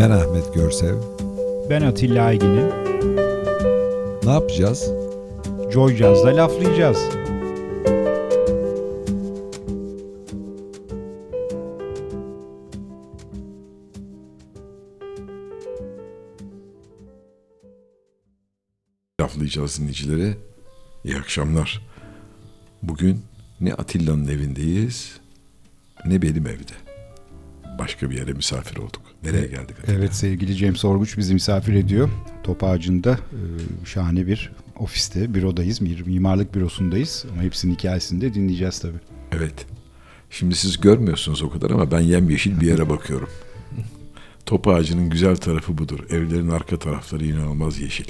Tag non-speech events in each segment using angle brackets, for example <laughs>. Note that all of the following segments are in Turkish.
Ben Ahmet Görsev. Ben Atilla Aygin'im. Ne yapacağız? Joy Jazz'da laflayacağız. Laflayacağız dinleyicilere. İyi akşamlar. Bugün ne Atilla'nın evindeyiz ne benim evde. Başka bir yere misafir olduk. Nereye geldik Atilla? Evet sevgili James Orguç bizi misafir ediyor. Top Ağacı'nda e, şahane bir ofiste, bürodayız. Bir mimarlık bürosundayız. Ama hepsinin hikayesini de dinleyeceğiz tabii. Evet. Şimdi siz görmüyorsunuz o kadar ama ben yemyeşil bir yere bakıyorum. Top ağacının güzel tarafı budur. Evlerin arka tarafları inanılmaz yeşil.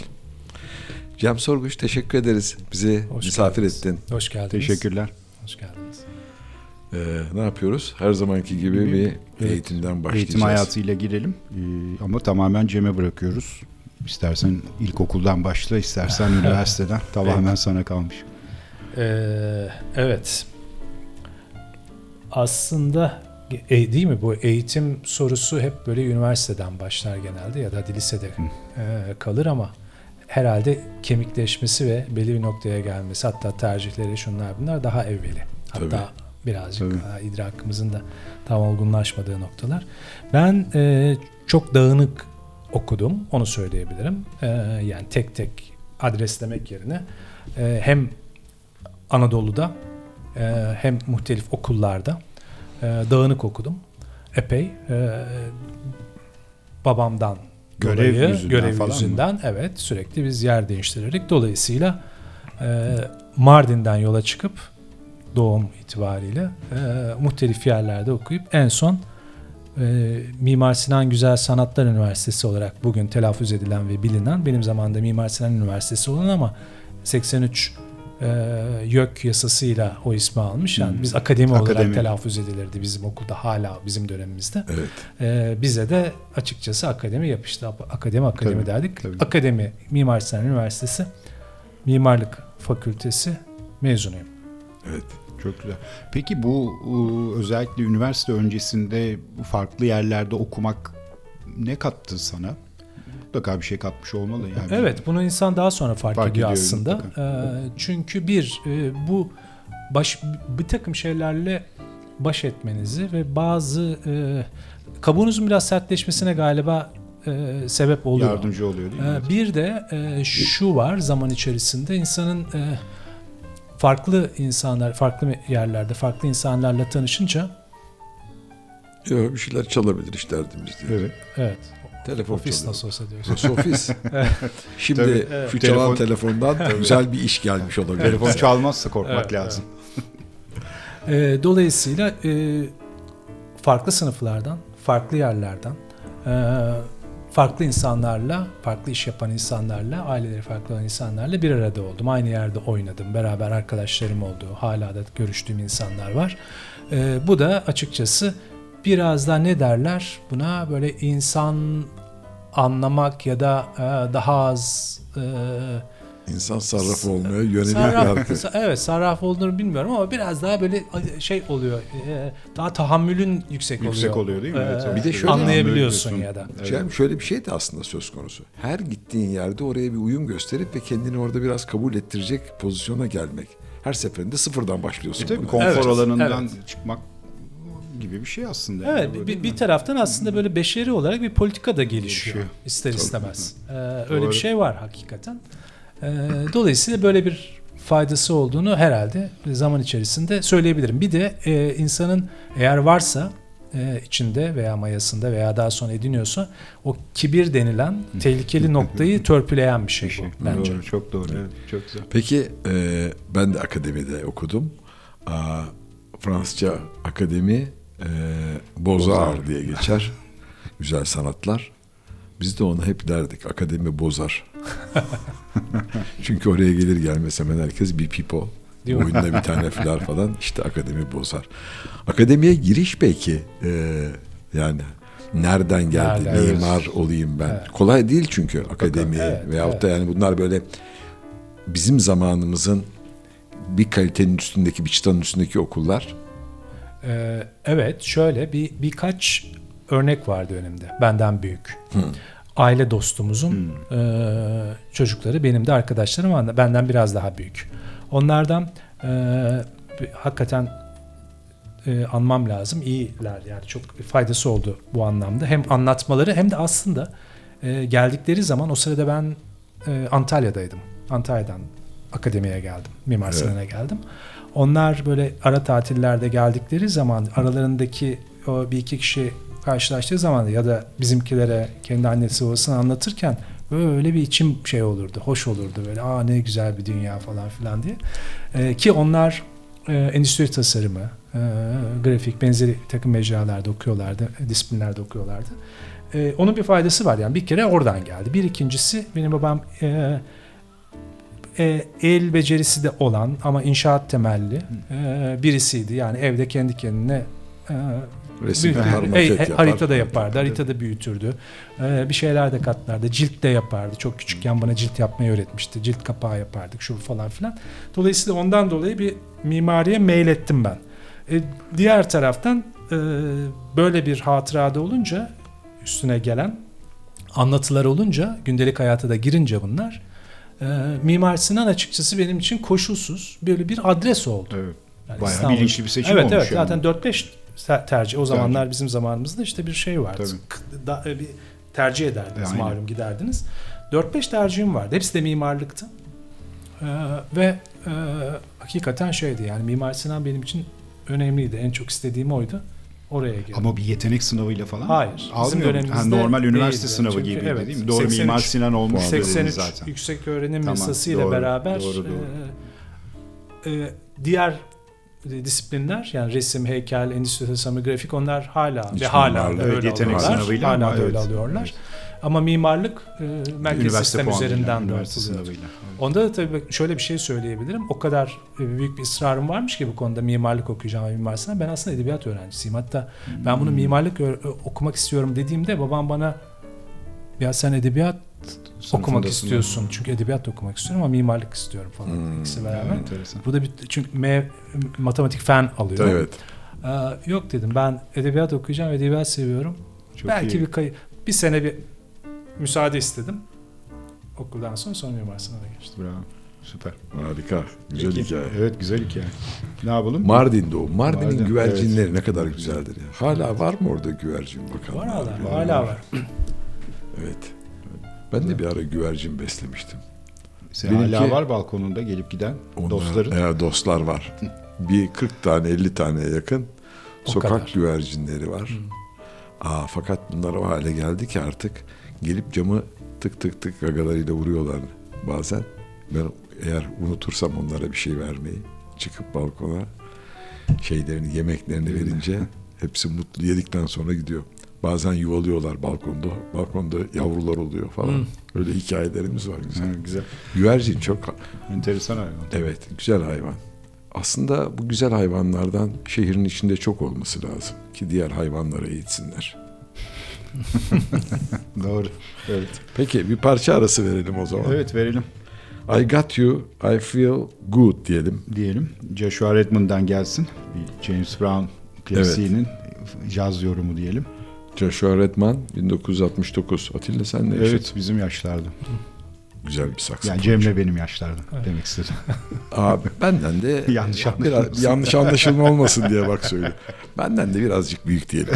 Cem Sorguç teşekkür ederiz. Bizi Hoş misafir geldiniz. ettin. Hoş geldiniz. Teşekkürler. Hoş geldiniz. Ee, ne yapıyoruz? Her zamanki gibi bir Evet. eğitimden başlayacağız. Eğitim hayatıyla girelim. E, ama tamamen Cem'e bırakıyoruz. İstersen ilkokuldan başla, istersen <laughs> üniversiteden. Tamamen sana kalmış. Ee, evet. Aslında e, değil mi bu eğitim sorusu hep böyle üniversiteden başlar genelde ya da lisede e, kalır ama herhalde kemikleşmesi ve belli bir noktaya gelmesi hatta tercihleri şunlar bunlar daha evveli. Hatta Tabii. Birazcık Tabii. daha idrakımızın da tam olgunlaşmadığı noktalar. Ben e, çok dağınık okudum onu söyleyebilirim. E, yani tek tek adreslemek yerine e, hem Anadolu'da e, hem muhtelif okullarda e, dağınık okudum. Epey e, babamdan Görev dolayı, yüzünden görev falan mı? yüzünden evet sürekli biz yer değiştirerek dolayısıyla e, Mardin'den yola çıkıp doğum itibariyle e, muhtelif yerlerde okuyup en son e, Mimar Sinan Güzel Sanatlar Üniversitesi olarak bugün telaffuz edilen ve bilinen benim zamanımda Mimar Sinan Üniversitesi olan ama 83 e, YÖK yasasıyla o ismi almış. Yani Hmm. biz akademi, Akademi. olarak telaffuz edilirdi bizim okulda hala bizim dönemimizde. Evet. E, bize de açıkçası akademi yapıştı. Akademi akademi Tabii, derdik. tabii. Akademi Mimar Sinan Üniversitesi Mimarlık Fakültesi mezunuyum. Evet. Çok güzel. Peki bu e, özellikle üniversite öncesinde farklı yerlerde okumak ne kattı sana? Mutlaka bir şey katmış olmalı yani. Evet, bunu insan daha sonra fark, Fark ediyor ediyor aslında. mutlaka. Ee, çünkü bir e, bu baş bir takım şeylerle baş etmenizi ve bazı e, kabuğunuzun biraz sertleşmesine galiba e, sebep oluyor. Yardımcı oluyor değil mi? Ee, bir de e, şu var zaman içerisinde insanın e, farklı insanlar, farklı yerlerde, farklı insanlarla tanışınca Yok bir şeyler çalabilir iş derdimiz diye. Evet. evet, Telefon ofis çalıyor. nasıl olsa diyorsun. Sofis. <laughs> Şimdi Tabii. Evet. şu çalan Telefon- telefondan güzel bir iş gelmiş olabilir. Telefon çalmazsa korkmak Evet, lazım. E, dolayısıyla e, farklı sınıflardan, farklı yerlerden, e, farklı insanlarla, farklı iş yapan insanlarla, aileleri farklı olan insanlarla bir arada oldum. Aynı yerde oynadım. Beraber arkadaşlarım oldu. Hala da görüştüğüm insanlar var. E, bu da açıkçası biraz da ne derler buna böyle insan anlamak ya da e, daha az e, İnsan sarraf olmaya yönelik Sarraf, bir <laughs> evet sarraf olduğunu bilmiyorum ama biraz daha böyle şey oluyor. e, Daha tahammülün yüksek oluyor. Yüksek oluyor değil mi? Ee, Evet, evet. Bir de şöyle anlayabiliyorsun ya da. Evet. Cem şöyle bir şey de aslında söz konusu. Her gittiğin yerde oraya bir uyum gösterip ve kendini orada biraz kabul ettirecek pozisyona gelmek. Her seferinde sıfırdan başlıyorsun. E tabii buna. konfor Evet, alanından evet. çıkmak gibi bir şey aslında. Evet Yani, bir, değil bir mi? taraftan aslında böyle beşeri olarak bir politika da gelişiyor Gelişiyor. ister Tabii. istemez. Ee, öyle bir şey var hakikaten. Ee, dolayısıyla böyle bir faydası olduğunu herhalde zaman içerisinde söyleyebilirim. Bir de e, insanın eğer varsa e, içinde veya mayasında veya daha sonra ediniyorsa o kibir denilen tehlikeli <laughs> noktayı törpüleyen bir şey bu bence. Doğru, çok doğru. Evet, çok güzel. Peki e, ben de akademide okudum. Aa, Fransızca akademi e, Bozar diye geçer. Güzel sanatlar. Biz de ona hep derdik akademi bozar. <laughs> Çünkü oraya gelir gelmez hemen herkes bir pipo. Değil mi? Oyunda bir tane filar falan işte akademi bozar. Akademiye giriş peki e, yani nereden geldi Nereden? mimar olayım ben. Evet. Kolay değil çünkü akademi Evet, veyahut da yani bunlar böyle bizim zamanımızın bir kalitenin üstündeki bir çıtanın üstündeki okullar Ee, evet şöyle bir birkaç örnek vardı önümde. Benden büyük. Aile dostumuzun e, çocukları benim de arkadaşlarım ama benden biraz daha büyük. Onlardan e, hakikaten e, anmam lazım. İyiler yani çok faydası oldu bu anlamda. Hem anlatmaları hem de aslında e, geldikleri zaman o sırada ben e, Antalya'daydım. Antalya'dan akademiye geldim. Mimar Evet. Sinan'a geldim. Onlar böyle ara tatillerde geldikleri zaman aralarındaki o bir iki kişi karşılaştığı zaman ya da bizimkilere kendi annesi babasını anlatırken böyle bir içim şey olurdu, hoş olurdu böyle. Aa ne güzel bir dünya falan filan diye. Ee, ki onlar e, endüstri tasarımı, e, grafik benzeri takım mecralarda okuyorlardı, disiplinlerde okuyorlardı. E, onun bir faydası var yani bir kere oradan geldi. Bir ikincisi benim babam e, e, el becerisi de olan ama inşaat temelli e, birisiydi. Yani evde kendi kendine e, Resim büyütürdü. yapar, E, yapar. harita da yapardı, harita da büyütürdü. E, bir şeyler de katlardı, cilt de yapardı. Çok küçükken bana cilt yapmayı öğretmişti. Cilt kapağı yapardık, şu falan filan. Dolayısıyla ondan dolayı bir mimariye meylettim ben. E, diğer taraftan e, böyle bir hatırada olunca üstüne gelen anlatılar olunca gündelik hayata da girince bunlar e, Mimar Sinan açıkçası benim için koşulsuz böyle bir adres oldu. Evet. Yani Bayağı İstanbul- bilinçli bir seçim evet, olmuş Evet yani. zaten 4-5 ter- tercih o zamanlar bizim zamanımızda işte bir şey vardı. Tabii. Da- e, bir tercih ederdiniz Aynen. malum giderdiniz. 4-5 tercihim vardı. Hepsi de mimarlıktı. Ee, ve e, hakikaten şeydi yani Mimar Sinan benim için önemliydi. En çok istediğim oydu. Oraya girdim. Ama bir yetenek sınavıyla falan Hayır, bizim dönemimizde Ha, normal üniversite değildi. sınavı Çünkü gibi evet, değil mi? Doğru 83 Mimar Sinan olmuş 83 zaten. yüksek öğrenim Tamam, yasasıyla doğru, beraber doğru, doğru. e, e, diğer disiplinler yani resim, heykel, endüstri tasarımı, grafik onlar hala Hiç ve hala mimarlık. da öyle yetenek alıyorlar. sınavıyla hala ama da öyle evet. alıyorlar. Evet. Ama mimarlık e, merkez Üniversite sistem üzerinden dağıtılıyor. Evet. Onda da tabii şöyle bir şey söyleyebilirim. O kadar e, büyük bir ısrarım varmış ki bu konuda mimarlık okuyacağım ve Mimar Sinan. Ben aslında edebiyat öğrencisiyim. Hatta ben Hmm. bunu mimarlık ö- ö- okumak istiyorum dediğimde babam bana ya sen edebiyat okumak istiyorsun. Çünkü edebiyat da okumak istiyorum ama mimarlık istiyorum falan. Hmm. İkisi Evet, beraber. enteresan. Bu da bir çünkü M, matematik fen alıyor. Evet. Ee, yok dedim ben edebiyat okuyacağım, edebiyat seviyorum. Çok Belki iyi. bir kayı bir sene bir müsaade istedim. Okuldan sonra sonra Mimar Sinan'a geçtim. Bravo. Süper. Harika. Güzel Peki. hikaye. Evet güzel hikaye. Ne yapalım? Mardin'de o. Mardin'in Mardin, güvercinleri ne kadar güzeldir ya. Hala var mı orada güvercin bakalım. Var hala, hala var. var. Evet. Ben de bir ara güvercin beslemiştim. Senin Benimki- hala var balkonunda gelip giden Onlar, dostların. eğer dostlar var. <laughs> bir 40 tane 50 taneye yakın O sokak kadar. güvercinleri var. Aa, fakat bunlar o hale geldi ki artık gelip camı tık tık tık gagalarıyla vuruyorlar bazen. Ben eğer unutursam onlara bir şey vermeyi çıkıp balkona şeylerini yemeklerini verince <laughs> hepsi mutlu yedikten sonra gidiyor. Bazen yuvalıyorlar balkonda. Balkonda yavrular oluyor falan. Hmm. Öyle hikayelerimiz var güzel. Ha, güzel. Güvercin çok Enteresan hayvan. Evet, güzel hayvan. Aslında bu güzel hayvanlardan şehrin içinde çok olması lazım ki diğer hayvanlara eğitsinler. <laughs> Doğru. Evet. Peki bir parça arası verelim o zaman. Evet verelim I got you, I feel good diyelim. diyelim. Joshua Redmond'dan gelsin. Bir James Brown klasiğinin caz yorumu diyelim. Joshua Redman 1969. Atilla sen ne Evet yaşadın? bizim yaşlarda. Güzel bir saksı. Yani Cem'le benim yaşlarda Evet. demek istedim. <laughs> Aa, benden de <laughs> Yanlış biraz, yanlış anlaşılma <laughs> olmasın diye bak söyle. Benden de birazcık büyük diyelim.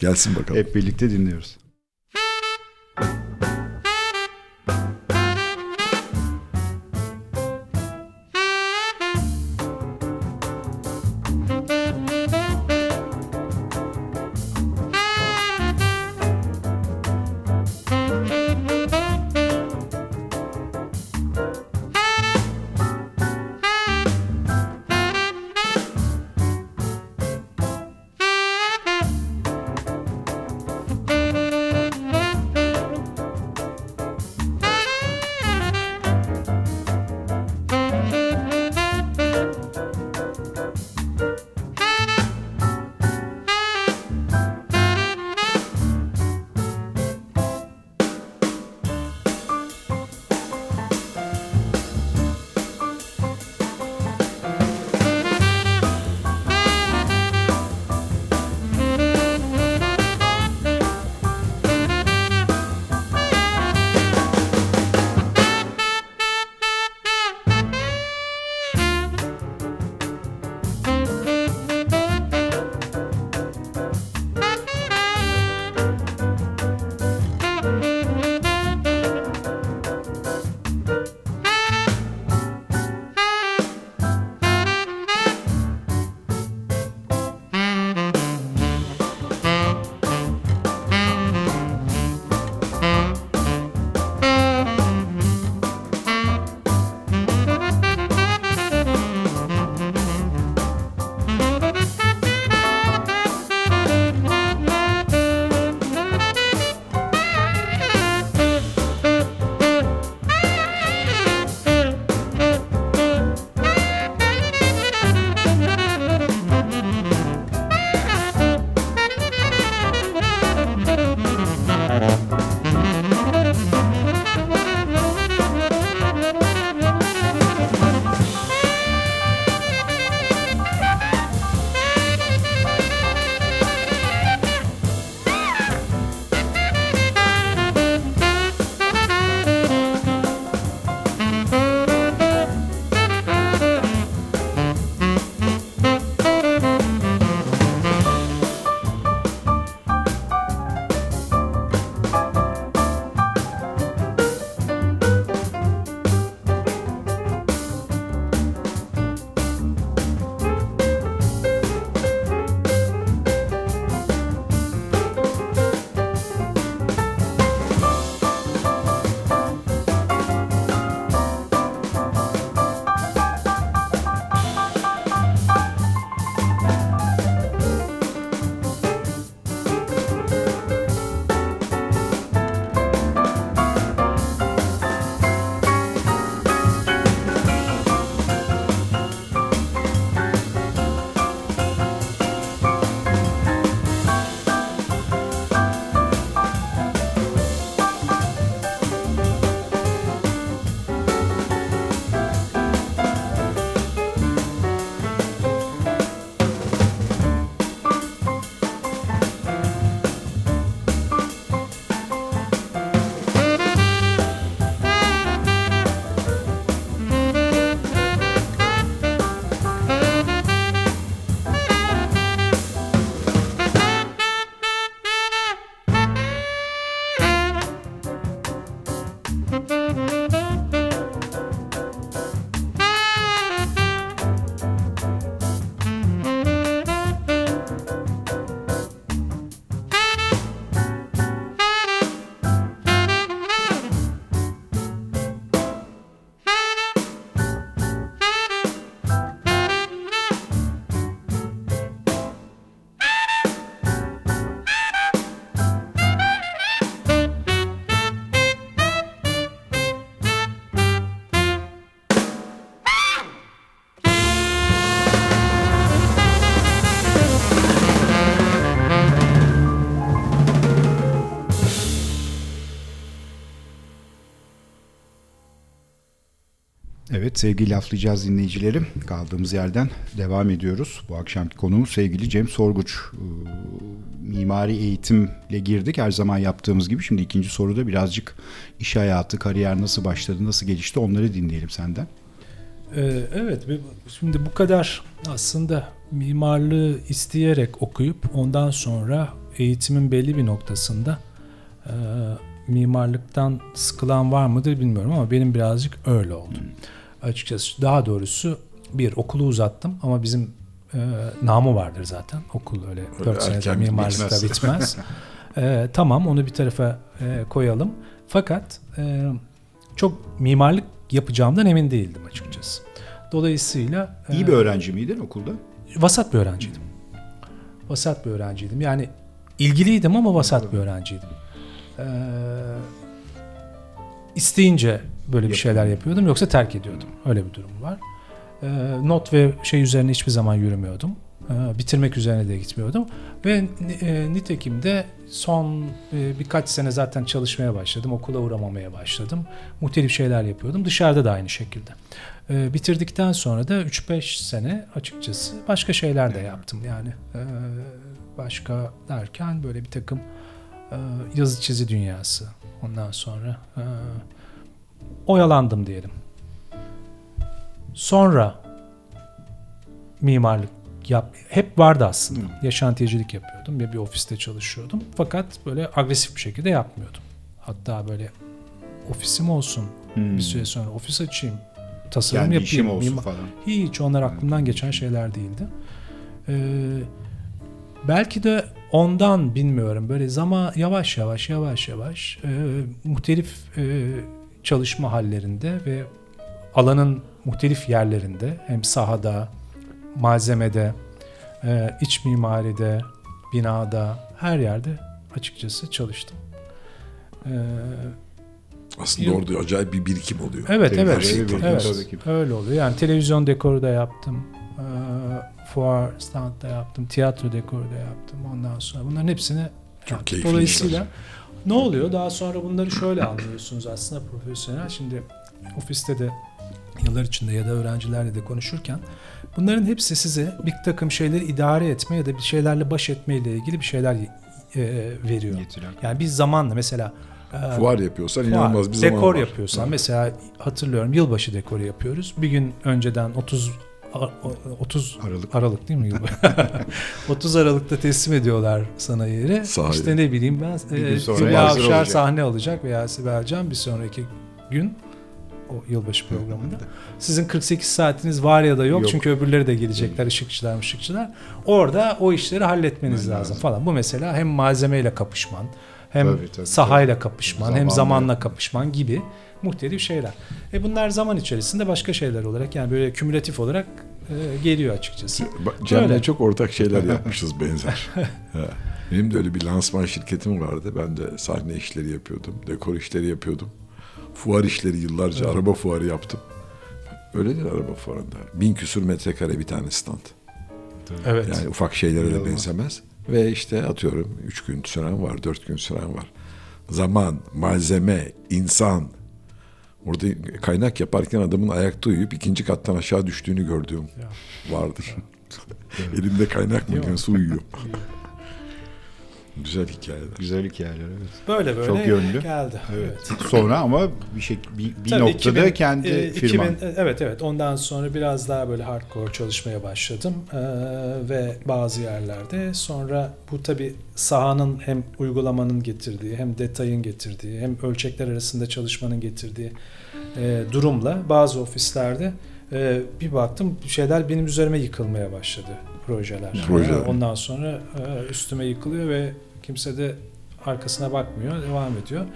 Gelsin bakalım. Hep birlikte dinliyoruz. Sevgili laflayacağız dinleyicileri. Kaldığımız yerden devam ediyoruz. Bu akşamki konuğumuz sevgili Cem Sorguç. Ee, mimari eğitimle girdik her zaman yaptığımız gibi. Şimdi ikinci soruda birazcık iş hayatı, kariyer nasıl başladı, nasıl gelişti onları dinleyelim senden. Ee, evet, şimdi bu kadar aslında mimarlığı isteyerek okuyup ondan sonra eğitimin belli bir noktasında e, mimarlıktan sıkılan var mıdır bilmiyorum ama benim birazcık öyle oldu. Hmm. Açıkçası daha doğrusu bir okulu uzattım ama bizim e, namı vardır zaten. Okul öyle, öyle 4 senede mimarlıkta bitmez. bitmez. <laughs> e, tamam onu bir tarafa e, koyalım. Fakat e, çok mimarlık yapacağımdan emin değildim açıkçası. Dolayısıyla... iyi bir öğrenci miydin okulda? Vasat bir öğrenciydim. Vasat bir öğrenciydim. Yani ilgiliydim ama vasat bir öğrenciydim. Ee, isteyince böyle bir şeyler yapıyordum yoksa terk ediyordum. Öyle bir durum var. Ee, not ve şey üzerine hiçbir zaman yürümüyordum. Ee, bitirmek üzerine de gitmiyordum. Ve e, nitekim de son e, birkaç sene zaten çalışmaya başladım. Okula uğramamaya başladım. Muhtelif şeyler yapıyordum. Dışarıda da aynı şekilde. Ee, bitirdikten sonra da 3-5 sene açıkçası başka şeyler de yaptım. Yani e, başka derken böyle bir takım yazı çizi dünyası. Ondan sonra oyalandım diyelim. Sonra mimarlık yap hep vardı aslında. Hmm. Yaşantiyecilik yapıyordum ya bir ofiste çalışıyordum. Fakat böyle agresif bir şekilde yapmıyordum. Hatta böyle ofisim olsun. Hmm. Bir süre sonra ofis açayım. Tasarım Kendi yapayım. işim olsun mimar. falan. Hiç onlar aklımdan geçen şeyler değildi. Ee, belki de ondan bilmiyorum. Böyle zaman yavaş yavaş yavaş yavaş e, muhtelif e, çalışma hallerinde ve alanın muhtelif yerlerinde hem sahada malzemede, e, iç mimaride, binada, her yerde açıkçası çalıştım. E, Aslında yıl, orada acayip bir birikim oluyor. Evet, evet, evet, evet öyle oluyor. Yani televizyon dekoru da yaptım, e, fuar stand da yaptım, tiyatro dekoru da yaptım. Ondan sonra bunların hepsini çok yaptım. keyifli. Dolayısıyla ne oluyor? Daha sonra bunları şöyle anlıyorsunuz aslında profesyonel. Şimdi ofiste de yıllar içinde ya da öğrencilerle de konuşurken bunların hepsi size bir takım şeyleri idare etme ya da bir şeylerle baş etme ile ilgili bir şeyler e, veriyor. Getiren. Yani bir zamanla mesela e, fuar yapıyorsan fuar, inanılmaz bir zaman dekor var. yapıyorsan evet. mesela hatırlıyorum yılbaşı dekoru yapıyoruz. Bir gün önceden 30 30 Aralık, Aralık değil mi? <laughs> 30 Aralık'ta teslim ediyorlar sana yeri. Sahi. İşte ne bileyim ben e, Hülya Avşar sahne alacak veya Sibel Can bir sonraki gün o yılbaşı programında. Sizin 48 saatiniz var ya da yok, yok. çünkü öbürleri de gelecekler ışıkçılar ışıkçılar. Orada o işleri halletmeniz lazım, lazım falan. Bu mesela hem malzemeyle kapışman, hem tabii, tabii, sahayla tabii. kapışman, zamanla. hem zamanla kapışman gibi muhtelif şeyler. E bunlar zaman içerisinde başka şeyler olarak yani böyle kümülatif olarak e, geliyor açıkçası. Cem'le çok ortak şeyler <laughs> yapmışız benzer. <laughs> Benim de öyle bir lansman şirketim vardı. Ben de sahne işleri yapıyordum, dekor işleri yapıyordum fuar işleri yıllarca evet. araba fuarı yaptım. Öyle değil araba fuarında. Bin küsur metrekare bir tane stand. Evet. Yani ufak şeylere de benzemez. Ve işte atıyorum üç gün süren var, dört gün süren var. Zaman, malzeme, insan. Orada kaynak yaparken adamın ayakta uyuyup ikinci kattan aşağı düştüğünü gördüğüm vardır. <laughs> Elimde kaynak mı su uyuyor. <laughs> Güzel hikayeler. Güzel hikayeler evet. Böyle böyle Çok yönlü. geldi. Evet. <laughs> Sonra ama bir şey bir, bir Tabii noktada 2000, kendi e, firman. 2000, evet evet. Ondan sonra biraz daha böyle hardcore çalışmaya başladım. Ee, ve bazı yerlerde sonra bu tabi sahanın hem uygulamanın getirdiği hem detayın getirdiği hem ölçekler arasında çalışmanın getirdiği e, durumla bazı ofislerde e, bir baktım şeyler benim üzerime yıkılmaya başladı projeler. projeler. Ondan sonra e, üstüme yıkılıyor ve Kimse de arkasına bakmıyor, devam ediyor.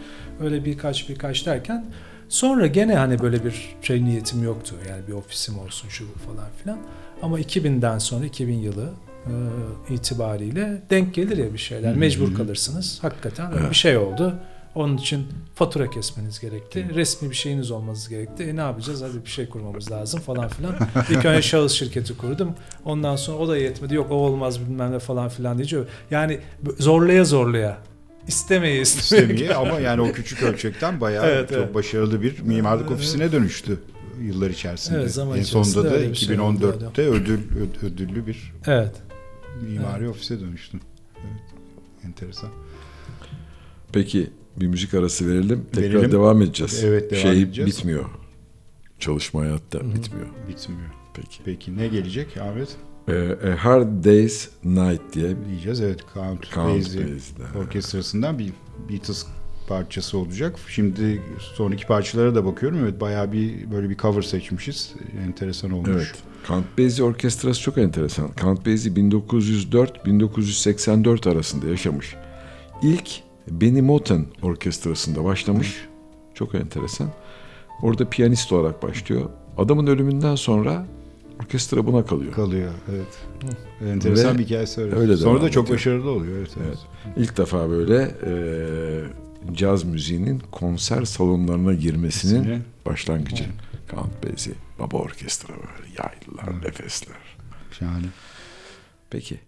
Öyle birkaç birkaç derken sonra gene hani böyle bir şey niyetim yoktu. Yani bir ofisim olsun şu falan filan. Ama 2000'den sonra 2000 yılı e, itibariyle denk gelir ya bir şeyler. Mecbur kalırsınız. Hakikaten öyle bir şey oldu. Onun için fatura kesmeniz gerekti. Resmi bir şeyiniz olması gerekti. E ne yapacağız? Hadi bir şey kurmamız lazım falan filan. İlk önce şahıs şirketi kurdum. Ondan sonra o da yetmedi. Yok o olmaz bilmem ne falan filan diyece. Yani zorlaya zorlaya istemeye istemeye. istemeye ama yani o küçük ölçekten bayağı evet, çok evet. başarılı bir mimarlık ofisine dönüştü. yıllar içerisinde. Evet, zaman en sonunda da öyle bir şey oldu, 2014'te ödül ödüllü bir Evet. mimari ofise dönüştüm. Evet. Enteresan. Peki bir müzik arası verelim. Tekrar Verelim. devam edeceğiz. Evet, devam şey edeceğiz. bitmiyor. Çalışma hayatta bitmiyor. Bitmiyor. Peki. Peki ne gelecek Ahmet? Ee, A Hard Day's Night diye Diyeceğiz evet Count, Count Basie Basie'den. orkestrasından bir Beatles parçası olacak. Şimdi sonraki parçalara da bakıyorum. Evet bayağı bir böyle bir cover seçmişiz. Enteresan olmuş. Evet. Count Basie orkestrası çok enteresan. Count Basie 1904-1984 arasında yaşamış. İlk Benny Moten orkestrasında başlamış. Çok enteresan. Orada piyanist olarak başlıyor. Adamın ölümünden sonra orkestra buna kalıyor. Kalıyor evet. Enteresan Ve bir hikayesi var. öyle Sonra da çok ediyor. başarılı oluyor. Evet, evet. Evet. İlk defa böyle e, caz müziğinin konser salonlarına girmesinin Kesinlikle. başlangıcı. Count Basie, baba orkestra böyle yaylılar, Evet. nefesler. Şahane. Peki.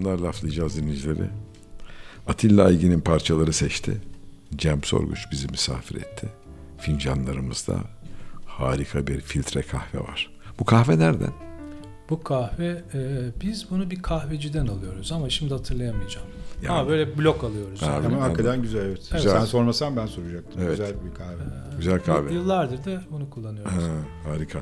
Akşamlar laflayacağız dinleyicileri. Atilla Aygin'in parçaları seçti. Cem Sorguç bizi misafir etti. Fincanlarımızda harika bir filtre kahve var. Bu kahve nereden? Bu kahve e, biz bunu bir kahveciden alıyoruz ama şimdi hatırlayamayacağım. Yani. Ama böyle blok alıyoruz. Ha, yani. Ama hakikaten güzel evet. Güzel. Sen sormasan ben soracaktım. Evet. Güzel bir kahve. Güzel kahve. Yıllardır da bunu kullanıyoruz. Ha, harika.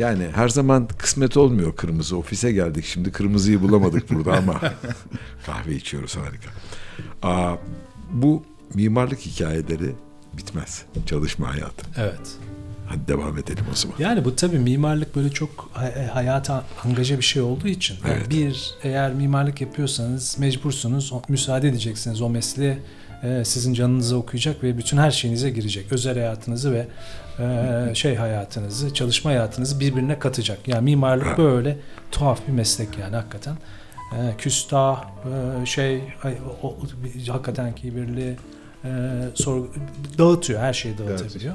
Yani her zaman kısmet olmuyor kırmızı. Ofise geldik şimdi kırmızıyı bulamadık burada ama <laughs> kahve içiyoruz harika. Aa, bu mimarlık hikayeleri bitmez. Çalışma hayatı. Evet. Hadi devam edelim o zaman. Yani bu tabii mimarlık böyle çok e, hayata angaja bir şey olduğu için. Yani Evet. Bir, eğer mimarlık yapıyorsanız mecbursunuz, müsaade edeceksiniz o mesleğe sizin canınıza okuyacak ve bütün her şeyinize girecek. Özel hayatınızı ve e, şey hayatınızı, çalışma hayatınızı birbirine katacak. Yani mimarlık böyle tuhaf bir meslek yani hakikaten. E, küstah, e, şey, ay- o, o- hakikaten kibirli, e, sorgu, dağıtıyor, her şeyi dağıtabiliyor.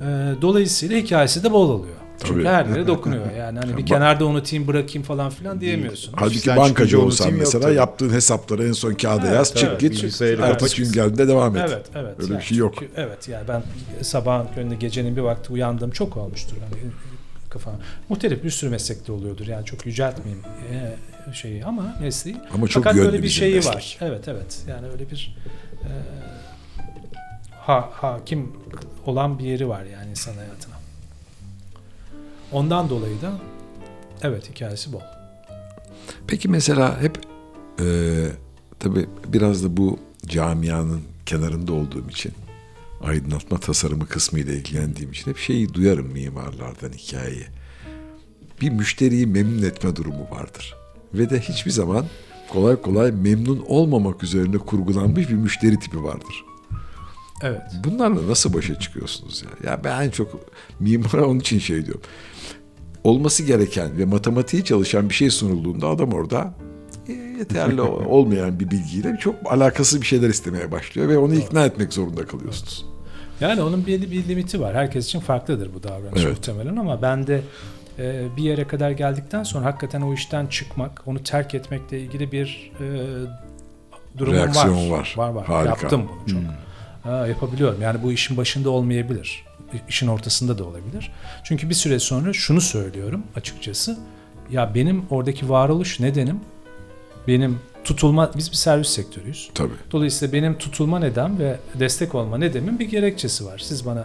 E, dolayısıyla hikayesi de bol oluyor. Çünkü Tabii. her yere dokunuyor. Yani hani bir Ba- kenarda unutayım bırakayım falan filan diyemiyorsun. Halbuki bankacı olsan mesela tabii. yaptığın hesapları en son kağıda Evet, yaz çık evet. git. Bilgisayarı Ertesi gün geldiğinde devam et. Evet, evet. Öyle bir Yani şey yok. çünkü- evet yani ben sabahın köründe gecenin bir vakti uyandığım çok olmuştur. Hani kafam. Muhtelif bir sürü meslekte oluyordur. Yani çok yüceltmeyeyim e, şeyi ama mesleği. Ama çok Fakat böyle bir şeyi meslek. var. Evet evet. Yani öyle bir e, ha, hakim olan bir yeri var yani insan hayatına. Ondan dolayı da evet hikayesi bol. Peki mesela hep e, tabii biraz da bu camianın kenarında olduğum için aydınlatma tasarımı kısmıyla ilgilendiğim için hep şeyi duyarım mimarlardan hikayeyi. Bir müşteriyi memnun etme durumu vardır. Ve de hiçbir zaman kolay kolay memnun olmamak üzerine kurgulanmış bir müşteri tipi vardır. Evet. Bunlarla nasıl başa çıkıyorsunuz ya? Ya ben en çok mimara onun için şey diyorum. Olması gereken ve matematiği çalışan bir şey sunulduğunda adam orada e, yeterli <laughs> olmayan bir bilgiyle çok alakasız bir şeyler istemeye başlıyor ve onu ikna etmek zorunda kalıyorsunuz. Yani onun belli bir limiti var. Herkes için farklıdır bu davranış Evet. muhtemelen ama ben de e, bir yere kadar geldikten sonra hakikaten o işten çıkmak, onu terk etmekle ilgili bir e, durumum Reaksiyon var. var. Var var. Harika. Yaptım bunu çok. Ha, yapabiliyorum. Yani bu işin başında olmayabilir. İşin ortasında da olabilir. Çünkü bir süre sonra şunu söylüyorum açıkçası. Ya benim oradaki varoluş nedenim benim tutulma biz bir servis sektörüyüz. Tabii. Dolayısıyla benim tutulma neden ve destek olma nedenimin bir gerekçesi var. Siz bana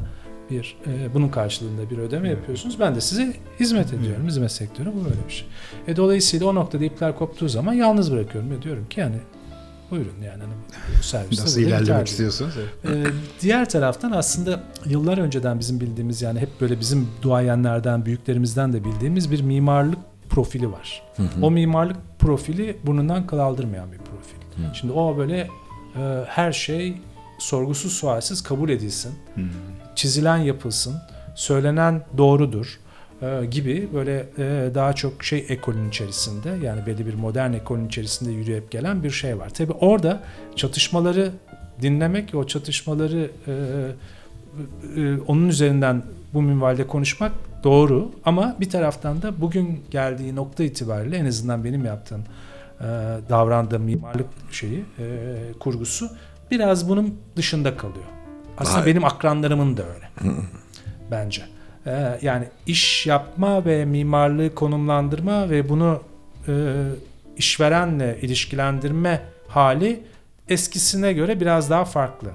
bir e, bunun karşılığında bir ödeme yapıyorsunuz. Ben de size hizmet ediyorum. Hizmet sektörü bu böyle bir şey. E, dolayısıyla o noktada ipler koptuğu zaman yalnız bırakıyorum ve diyorum ki yani buyurun yani hani serviste Nasıl ilerlemek istiyorsunuz? Ee, diğer taraftan aslında yıllar önceden bizim bildiğimiz yani hep böyle bizim duayenlerden, büyüklerimizden de bildiğimiz bir mimarlık profili var. O mimarlık profili burnundan kaldırmayan bir profil. Hı. Şimdi o böyle e, her şey sorgusuz sualsiz kabul edilsin, Hmm. çizilen yapılsın, söylenen doğrudur gibi böyle e, daha çok şey ekolün içerisinde yani belli bir modern ekolün içerisinde yürüyüp gelen bir şey var. Tabi orada çatışmaları dinlemek o çatışmaları e, e, onun üzerinden bu minvalde konuşmak doğru ama bir taraftan da bugün geldiği nokta itibariyle en azından benim yaptığım e, davrandığım mimarlık şeyi e, kurgusu biraz bunun dışında kalıyor. Aslında Vay. benim akranlarımın da öyle <laughs> bence. E, yani iş yapma ve mimarlığı konumlandırma ve bunu e, işverenle ilişkilendirme hali eskisine göre biraz daha farklı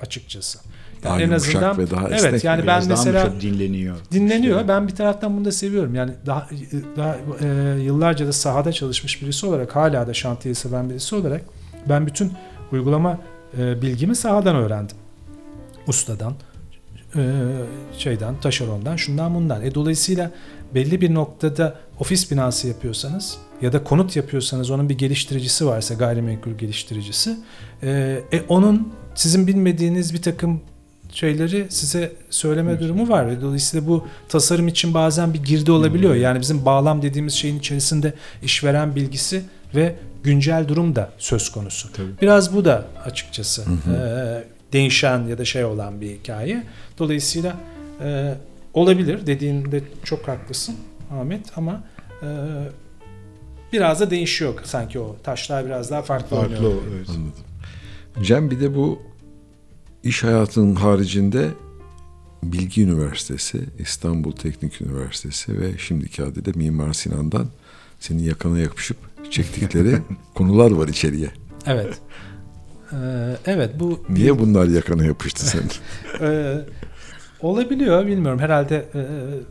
açıkçası. Daha yumuşak ve daha esnek evet yani ben mesela çok dinleniyor. dinleniyor. İşte. Ben bir taraftan bunu da seviyorum. Yani daha, daha e, yıllarca da sahada çalışmış birisi olarak hala da şantiyeyi seven birisi olarak ben bütün uygulama e, bilgimi sahadan öğrendim. Ustadan, şeyden, taşerondan, şundan bundan. E, dolayısıyla belli bir noktada ofis binası yapıyorsanız ya da konut yapıyorsanız onun bir geliştiricisi varsa gayrimenkul geliştiricisi e, e, onun sizin bilmediğiniz bir takım şeyleri size söyleme durumu var ve dolayısıyla bu tasarım için bazen bir girdi olabiliyor. Yani bizim bağlam dediğimiz şeyin içerisinde işveren bilgisi ve güncel durum da söz konusu. Tabii. Biraz bu da açıkçası e, değişen ya da şey olan bir hikaye. Dolayısıyla e, olabilir dediğinde çok haklısın Ahmet ama e, biraz da değişiyor sanki o. Taşlar biraz daha farklı, Farklı oynuyor. evet. Anladım. Cem bir de bu iş hayatının haricinde Bilgi Üniversitesi, İstanbul Teknik Üniversitesi ve şimdiki adıyla Mimar Sinan'dan senin yakana yapışıp çektikleri <laughs> konular var içeriye. Evet. Ee, evet bu Niye bunlar yakana yapıştı <laughs> senin? Ee, olabiliyor bilmiyorum. Herhalde e,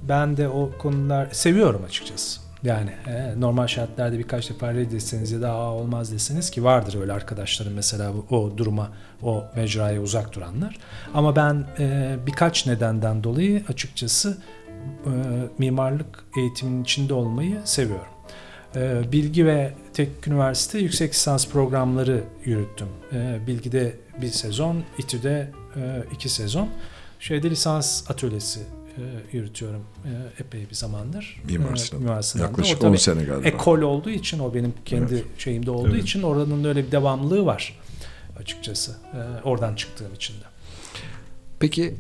ben de o konular seviyorum açıkçası. Yani e, normal şartlarda birkaç defa reddetseniz ya da Aa, olmaz deseniz ki vardır öyle arkadaşlarım mesela bu, o duruma, o mecraya uzak duranlar. Ama ben e, birkaç nedenden dolayı açıkçası e, mimarlık eğitiminin içinde olmayı seviyorum. E, Bilgi ve Teknik Üniversite yüksek lisans programları yürüttüm. E, Bilgi'de bir sezon, İTÜ'de e, iki sezon. Şeyde lisans atölyesi e, yürütüyorum e, epey bir zamandır. Mimar Sinan'da. Yaklaşık O tabii 10 sene galiba. Ekol olduğu için o benim kendi Evet. şeyimde olduğu Evet. için oranın öyle bir devamlılığı var açıkçası. Oradan çıktığım için de. Peki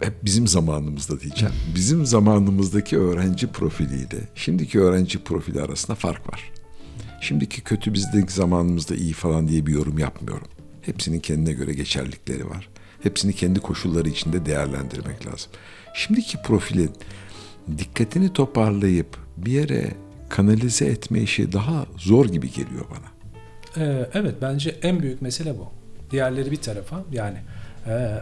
hep bizim zamanımızda diyeceğim. Bizim zamanımızdaki öğrenci profiliyle şimdiki öğrenci profili arasında fark var. Şimdiki kötü bizdeki zamanımızda iyi falan diye bir yorum yapmıyorum. Hepsinin kendine göre geçerlikleri var. Hepsini kendi koşulları içinde değerlendirmek lazım. Şimdiki profilin dikkatini toparlayıp bir yere kanalize etme işi daha zor gibi geliyor bana. Ee, evet bence en büyük mesele bu. Diğerleri bir tarafa yani e,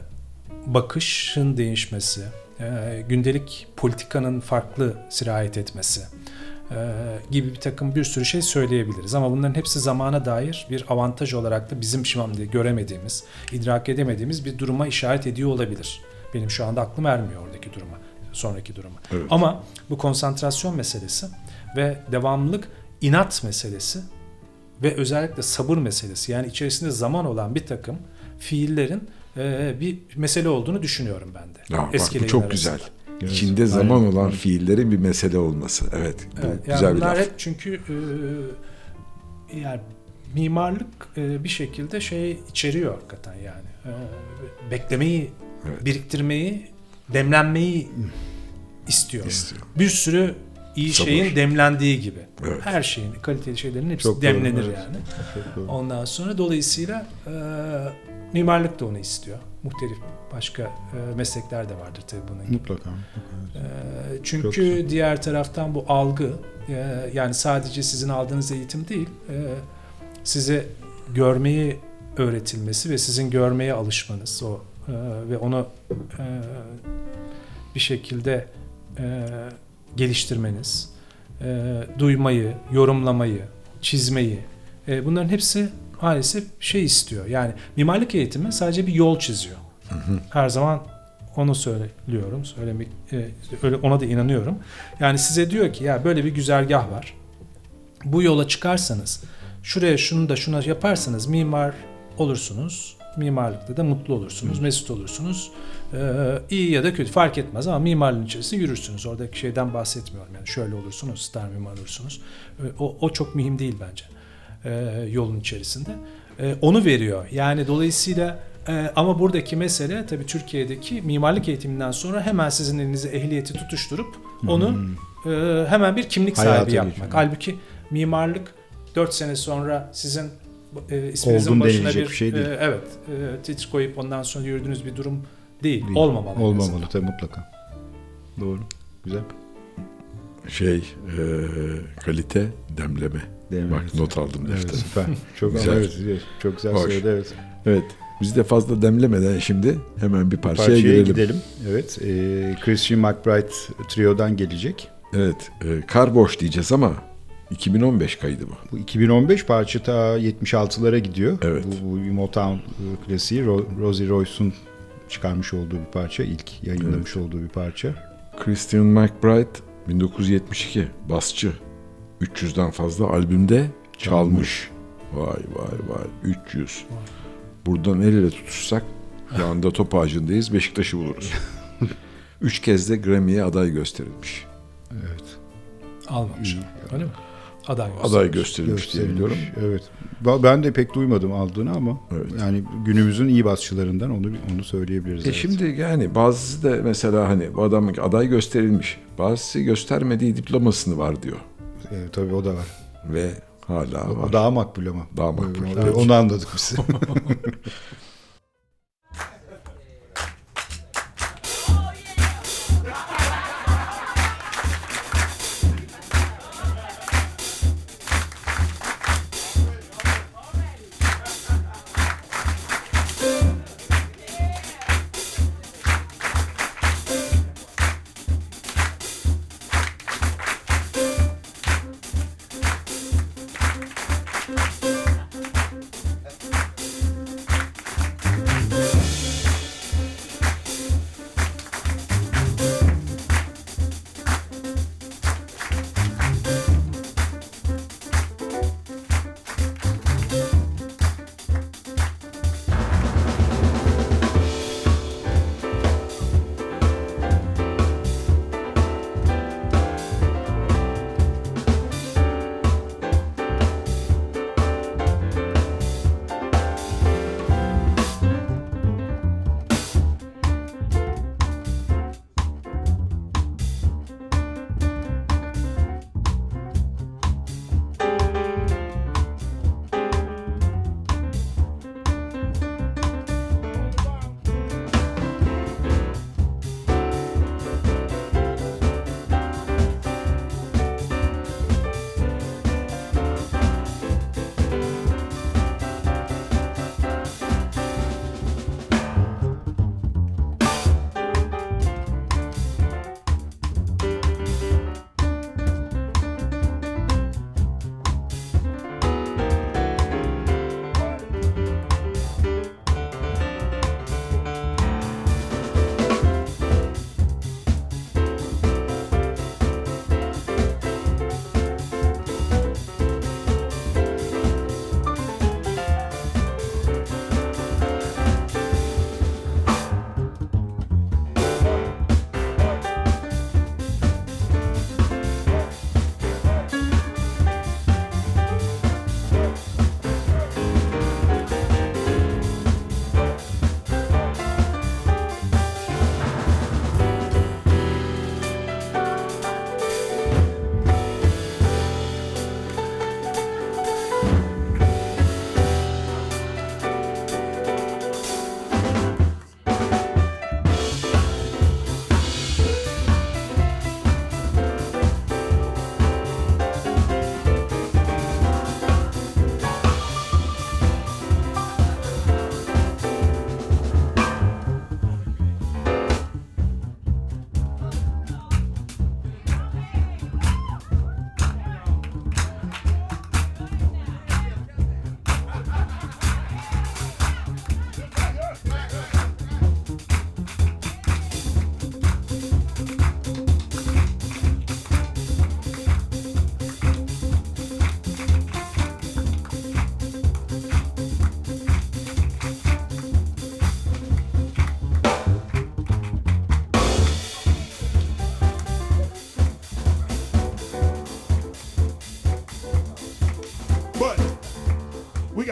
bakışın değişmesi, e, gündelik politikanın farklı sirayet etmesi e, gibi bir takım bir sürü şey söyleyebiliriz. Ama bunların hepsi zamana dair bir avantaj olarak da bizim şimdi göremediğimiz, idrak edemediğimiz bir duruma işaret ediyor olabilir. Benim şu anda aklım ermiyor oradaki duruma, sonraki duruma. Evet. Ama bu konsantrasyon meselesi ve devamlılık inat meselesi ve özellikle sabır meselesi yani içerisinde zaman olan bir takım fiillerin e, bir mesele olduğunu düşünüyorum ben de. Ya bak, bu çok arasında. güzel. Evet, İçinde aynen. zaman olan fiillerin bir mesele olması. Evet, bu Evet, yani güzel bir laf. hep çünkü e, yani mimarlık e, bir şekilde şey içeriyor hakikaten yani. E, beklemeyi, Evet. biriktirmeyi, demlenmeyi istiyor. İstiyor. Bir sürü iyi Sabır. şeyin demlendiği gibi. Evet. Her şeyin, kaliteli şeylerin hepsi Çok doğru, demlenir evet. yani. Çok doğru. Ondan sonra dolayısıyla e, mimarlık da onu istiyor. Muhtelif başka e, meslekler de vardır tabii bunun gibi. Mutlaka. mutlaka. E, çünkü diğer taraftan bu algı e, yani sadece sizin aldığınız eğitim değil, e, size görmeyi öğretilmesi ve sizin görmeye alışmanız o e, ve onu e, bir şekilde e, geliştirmeniz, e, duymayı, yorumlamayı, çizmeyi e, bunların hepsi maalesef şey istiyor. Yani mimarlık eğitimi sadece bir yol çiziyor. Her zaman onu söylüyorum, söylemek e, öyle ona da inanıyorum. Yani size diyor ki ya böyle bir güzergah var. Bu yola çıkarsanız, şuraya şunu da şuna yaparsanız mimar olursunuz. Mimarlıkta da mutlu olursunuz, mesut olursunuz. Ee, iyi ya da kötü fark etmez ama mimarlığın içerisinde yürürsünüz. Oradaki şeyden bahsetmiyorum. Yani şöyle olursunuz, star mimar olursunuz. Ee, O, o çok mühim değil bence ee, yolun içerisinde. Ee, onu veriyor. Yani dolayısıyla e, ama buradaki mesele tabii Türkiye'deki mimarlık eğitiminden sonra hemen sizin elinize ehliyeti tutuşturup onu e, hemen bir kimlik Hayata sahibi yapmak. geçirmek. Halbuki mimarlık 4 sene sonra sizin e, isminizin Oldum başına bir, bir şey değil. e, evet e, titr koyup ondan sonra yürüdüğünüz bir durum değil. Değil. Olmamalı. Olmamalı tabii mutlaka. Doğru. Güzel. Şey, e, kalite, demleme. Demleme. Bak not aldım Evet, süper. Çok <laughs> Güzel. evet, evet, çok güzel Hoş. söyledi evet. Evet. Biz de fazla demlemeden şimdi hemen bir parçaya, Parçaya girelim. gidelim. Evet. E, Christian McBride Trio'dan gelecek. Evet. E, kar boş diyeceğiz ama 2015 kaydı bu. Bu 2015 parça ta 76'lara gidiyor. Evet. Bu, bu Motown e, klasiği. Ro- Rosie Royce'un çıkarmış olduğu bir parça. ilk yayınlamış olduğu bir parça. Christian McBride 1972 basçı. 300'den fazla albümde çalmış. Vay vay vay 300. Buradan el ele tutuşsak şu anda top ağacındayız Beşiktaş'ı buluruz. <laughs> Üç kez de Grammy'ye aday gösterilmiş. Evet. Almamış. Öyle mi? Aday. Aday gösterilmiş diye Gösterilmiş. biliyorum. Evet. Ben de pek duymadım aldığını ama Evet. yani günümüzün iyi basçılarından onu onu söyleyebiliriz. E evet. şimdi yani bazısı da mesela hani bu adam aday gösterilmiş. Bazısı göstermediği diplomasını var diyor. Evet, tabii o da var. ve hala O var. daha makbul ama. Daha makbul, evet. Onu anladık biz. <laughs>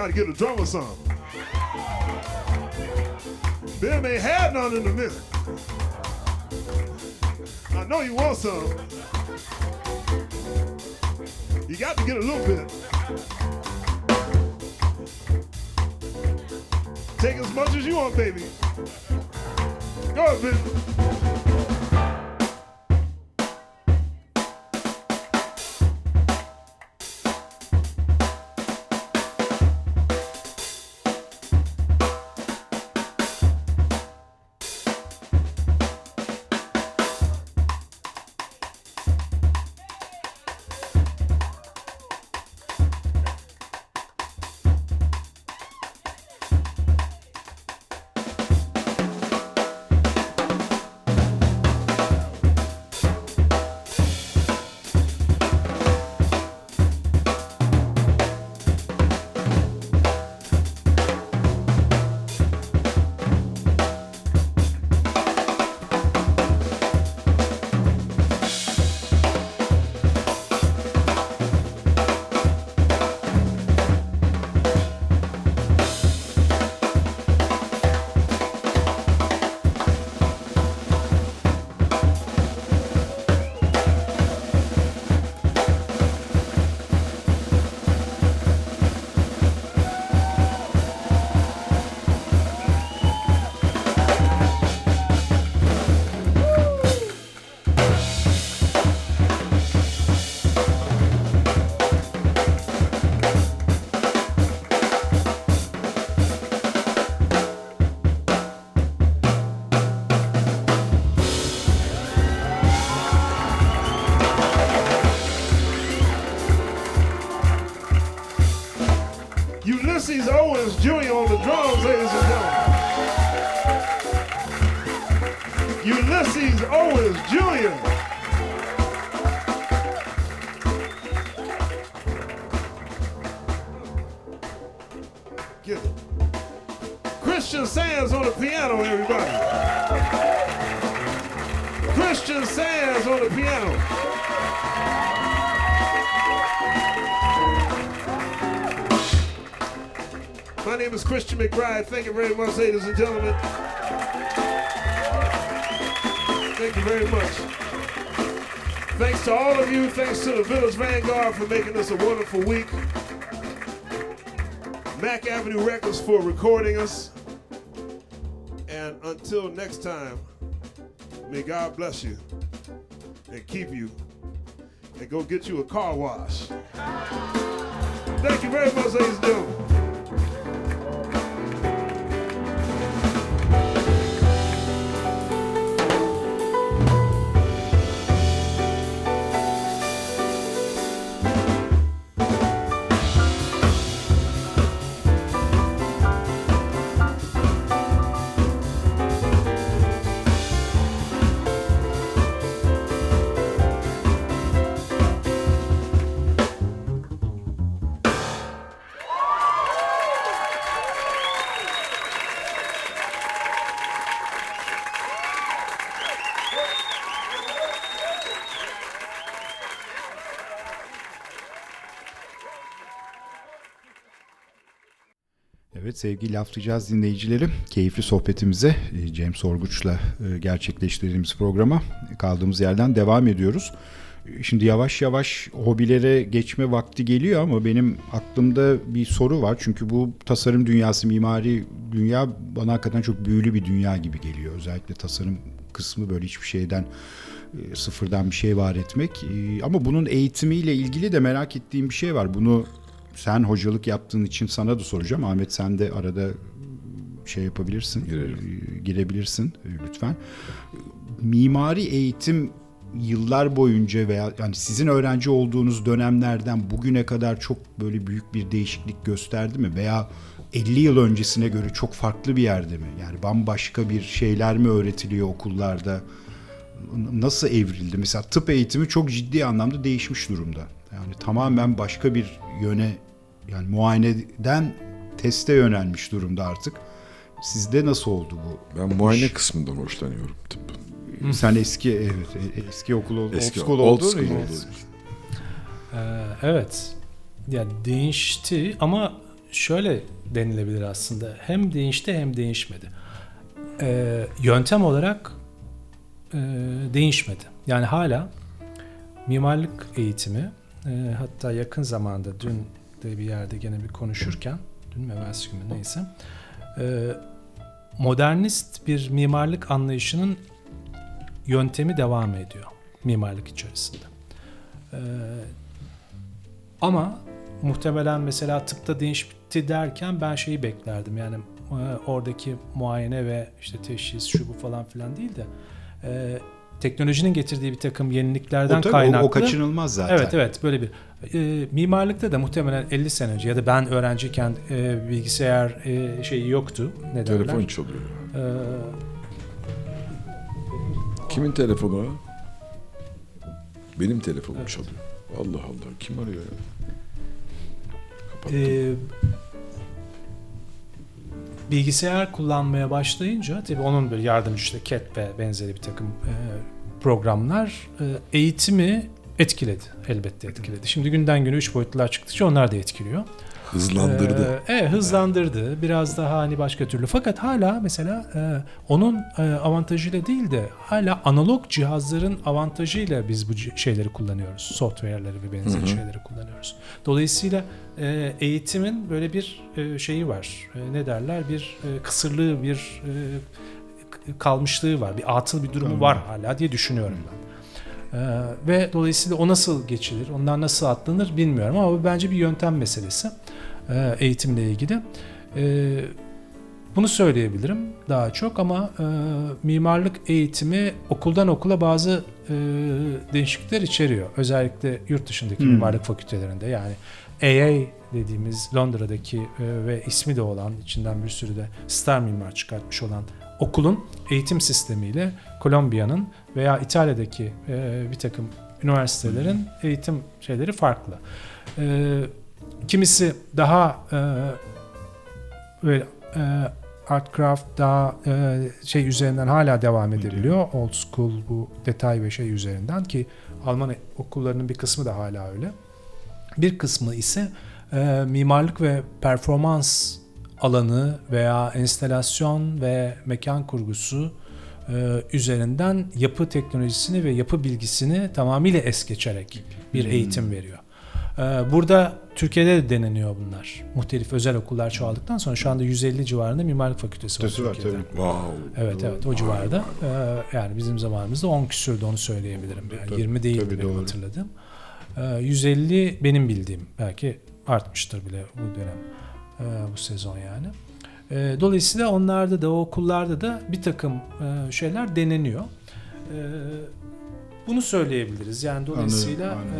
we to get a drummer some. Them ain't had none in a minute. I know you want some. You got to get a little bit. Take as much as you want, baby. Go ahead, baby. Owens Jr. Christian Sands on the piano, everybody. Christian Sands on the piano. My name is Christian McBride. Thank you very much, ladies and gentlemen. Thank you very much. Thanks to all of you. Thanks to the Village Vanguard for making this a wonderful week. Mac Avenue Records for recording us. And until next time, may God bless you and keep you and go get you a car wash. Thank you very much, ladies and gentlemen. Sevgili laflayacağız dinleyicileri. Keyifli sohbetimize e, Cem Sorguç'la e, gerçekleştirdiğimiz programa kaldığımız yerden devam ediyoruz. E, Şimdi yavaş yavaş hobilere geçme vakti geliyor ama benim aklımda bir soru var. Çünkü bu tasarım dünyası, mimari dünya bana hakikaten çok büyülü bir dünya gibi geliyor. Özellikle tasarım kısmı böyle hiçbir şeyden sıfırdan bir şey var etmek. Ama bunun eğitimiyle ilgili de merak ettiğim bir şey var. Bunu sen hocalık yaptığın için sana da soracağım. Ahmet sen de arada şey yapabilirsin. Girerim. e, Girebilirsin e, lütfen. Mimari eğitim yıllar boyunca veya yani sizin öğrenci olduğunuz dönemlerden bugüne kadar çok böyle büyük bir değişiklik gösterdi mi veya 50 yıl öncesine göre çok farklı bir yerde mi? Yani bambaşka bir şeyler mi öğretiliyor okullarda? Nasıl evrildi? Mesela tıp eğitimi çok ciddi anlamda değişmiş durumda. Yani tamamen başka bir yöne yani muayeneden teste yönelmiş durumda artık. Sizde nasıl oldu bu? Ben muayene kısmından hoşlanıyorum tıbbın. Sen eski evet e- eski okul oldu. Eski old school old oldu. school Evet. oldu. Ee, evet. Ya değişti ama şöyle denilebilir aslında. Hem değişti hem değişmedi. Ee, yöntem olarak e, değişmedi. Yani hala mimarlık eğitimi e, hatta yakın zamanda dün de bir yerde gene bir konuşurken dün mü evvelsi gün neyse e, modernist bir mimarlık anlayışının yöntemi devam ediyor mimarlık içerisinde. Ee, ama muhtemelen mesela tıpta değişti derken ben şeyi beklerdim. Yani e, oradaki muayene ve işte teşhis şu bu falan filan değil de e, teknolojinin getirdiği bir takım yeniliklerden O, tabii, o- kaynaklı. o kaçınılmaz zaten. Evet evet böyle bir e, mimarlıkta da muhtemelen 50 sene önce ya da ben öğrenciyken e, bilgisayar e, şeyi yoktu. Ne derler? Telefon çalıyor. E, Kimin telefonu? Benim telefonum çalıyor. Allah Allah. Kim arıyor ya? Kapattım. e, bilgisayar kullanmaya başlayınca tabii onun böyle yardımcı işte CAT ve benzeri bir takım e, programlar e, eğitimi etkiledi. Elbette etkiledi. Şimdi günden güne üç boyutlular çıktıkça onlar da etkiliyor. Hızlandırdı. Ee, evet hızlandırdı. Biraz daha hani başka türlü. Fakat hala mesela e, onun e, avantajıyla değil de hala analog cihazların avantajıyla biz bu şeyleri kullanıyoruz. Software'ları ve benzeri şeyleri kullanıyoruz. Dolayısıyla e, eğitimin böyle bir e, şeyi var. E, ne derler? Bir e, kısırlığı, bir e, kalmışlığı var. Bir atıl bir durumu var hala diye düşünüyorum ben. Ee, ve dolayısıyla o nasıl geçilir, ondan nasıl atlanır bilmiyorum ama bu bence bir yöntem meselesi e, eğitimle ilgili. E, bunu söyleyebilirim daha çok ama e, mimarlık eğitimi okuldan okula bazı e, değişiklikler içeriyor. Özellikle yurt dışındaki Hmm. mimarlık fakültelerinde yani AA dediğimiz Londra'daki e, ve ismi de olan içinden bir sürü de star mimar çıkartmış olan okulun eğitim sistemiyle Kolombiya'nın veya İtalya'daki e, bir takım üniversitelerin eğitim şeyleri farklı. E, kimisi daha e, böyle e, art craft daha e, şey üzerinden hala devam edebiliyor. Old school bu detay ve şey üzerinden ki Alman okullarının bir kısmı da hala öyle. Bir kısmı ise e, mimarlık ve performans alanı veya enstelasyon ve mekan kurgusu üzerinden yapı teknolojisini ve yapı bilgisini tamamıyla es geçerek bir eğitim veriyor. E, burada Türkiye'de de deneniyor bunlar. Muhtelif özel okullar çoğaldıktan sonra şu anda 150 civarında mimarlık fakültesi var Fakültesi var, Türkiye'de. tabii. Wow. Evet evet o civarda. Ee, yani bizim zamanımızda 10 küsürdü onu söyleyebilirim. Yani Tabii, 20 değildi tabii, benim doğru. hatırladığım. Ee, 150 benim bildiğim. Belki artmıştır bile bu dönem. Bu sezon yani. Ee, dolayısıyla onlarda da o okullarda da bir takım e, şeyler deneniyor. Ee, bunu söyleyebiliriz. Yani dolayısıyla Anladım,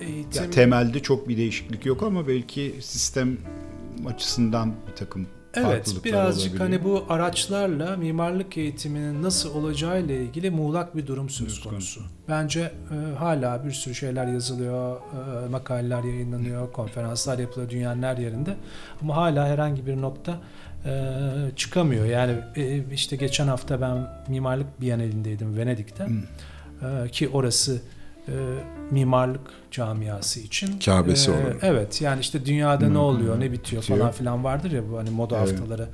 e, eğitim Ya temelde çok bir değişiklik yok ama belki sistem açısından bir takım Evet, birazcık olabiliyor. hani bu araçlarla mimarlık eğitiminin nasıl olacağı ile ilgili muğlak bir durum söz konusu. Bence e, hala bir sürü şeyler yazılıyor, e, makaleler yayınlanıyor, konferanslar yapılıyor dünyanın her yerinde. Ama hala herhangi bir nokta e, çıkamıyor. Yani e, işte geçen hafta ben mimarlık bienalindeydim Venedik'te. E, ki orası e, mimarlık camiası için. Kâbesi e, olan. Evet yani işte dünyada ne oluyor, ne bitiyor Bitiyor. falan filan vardır ya bu hani moda Evet. haftaları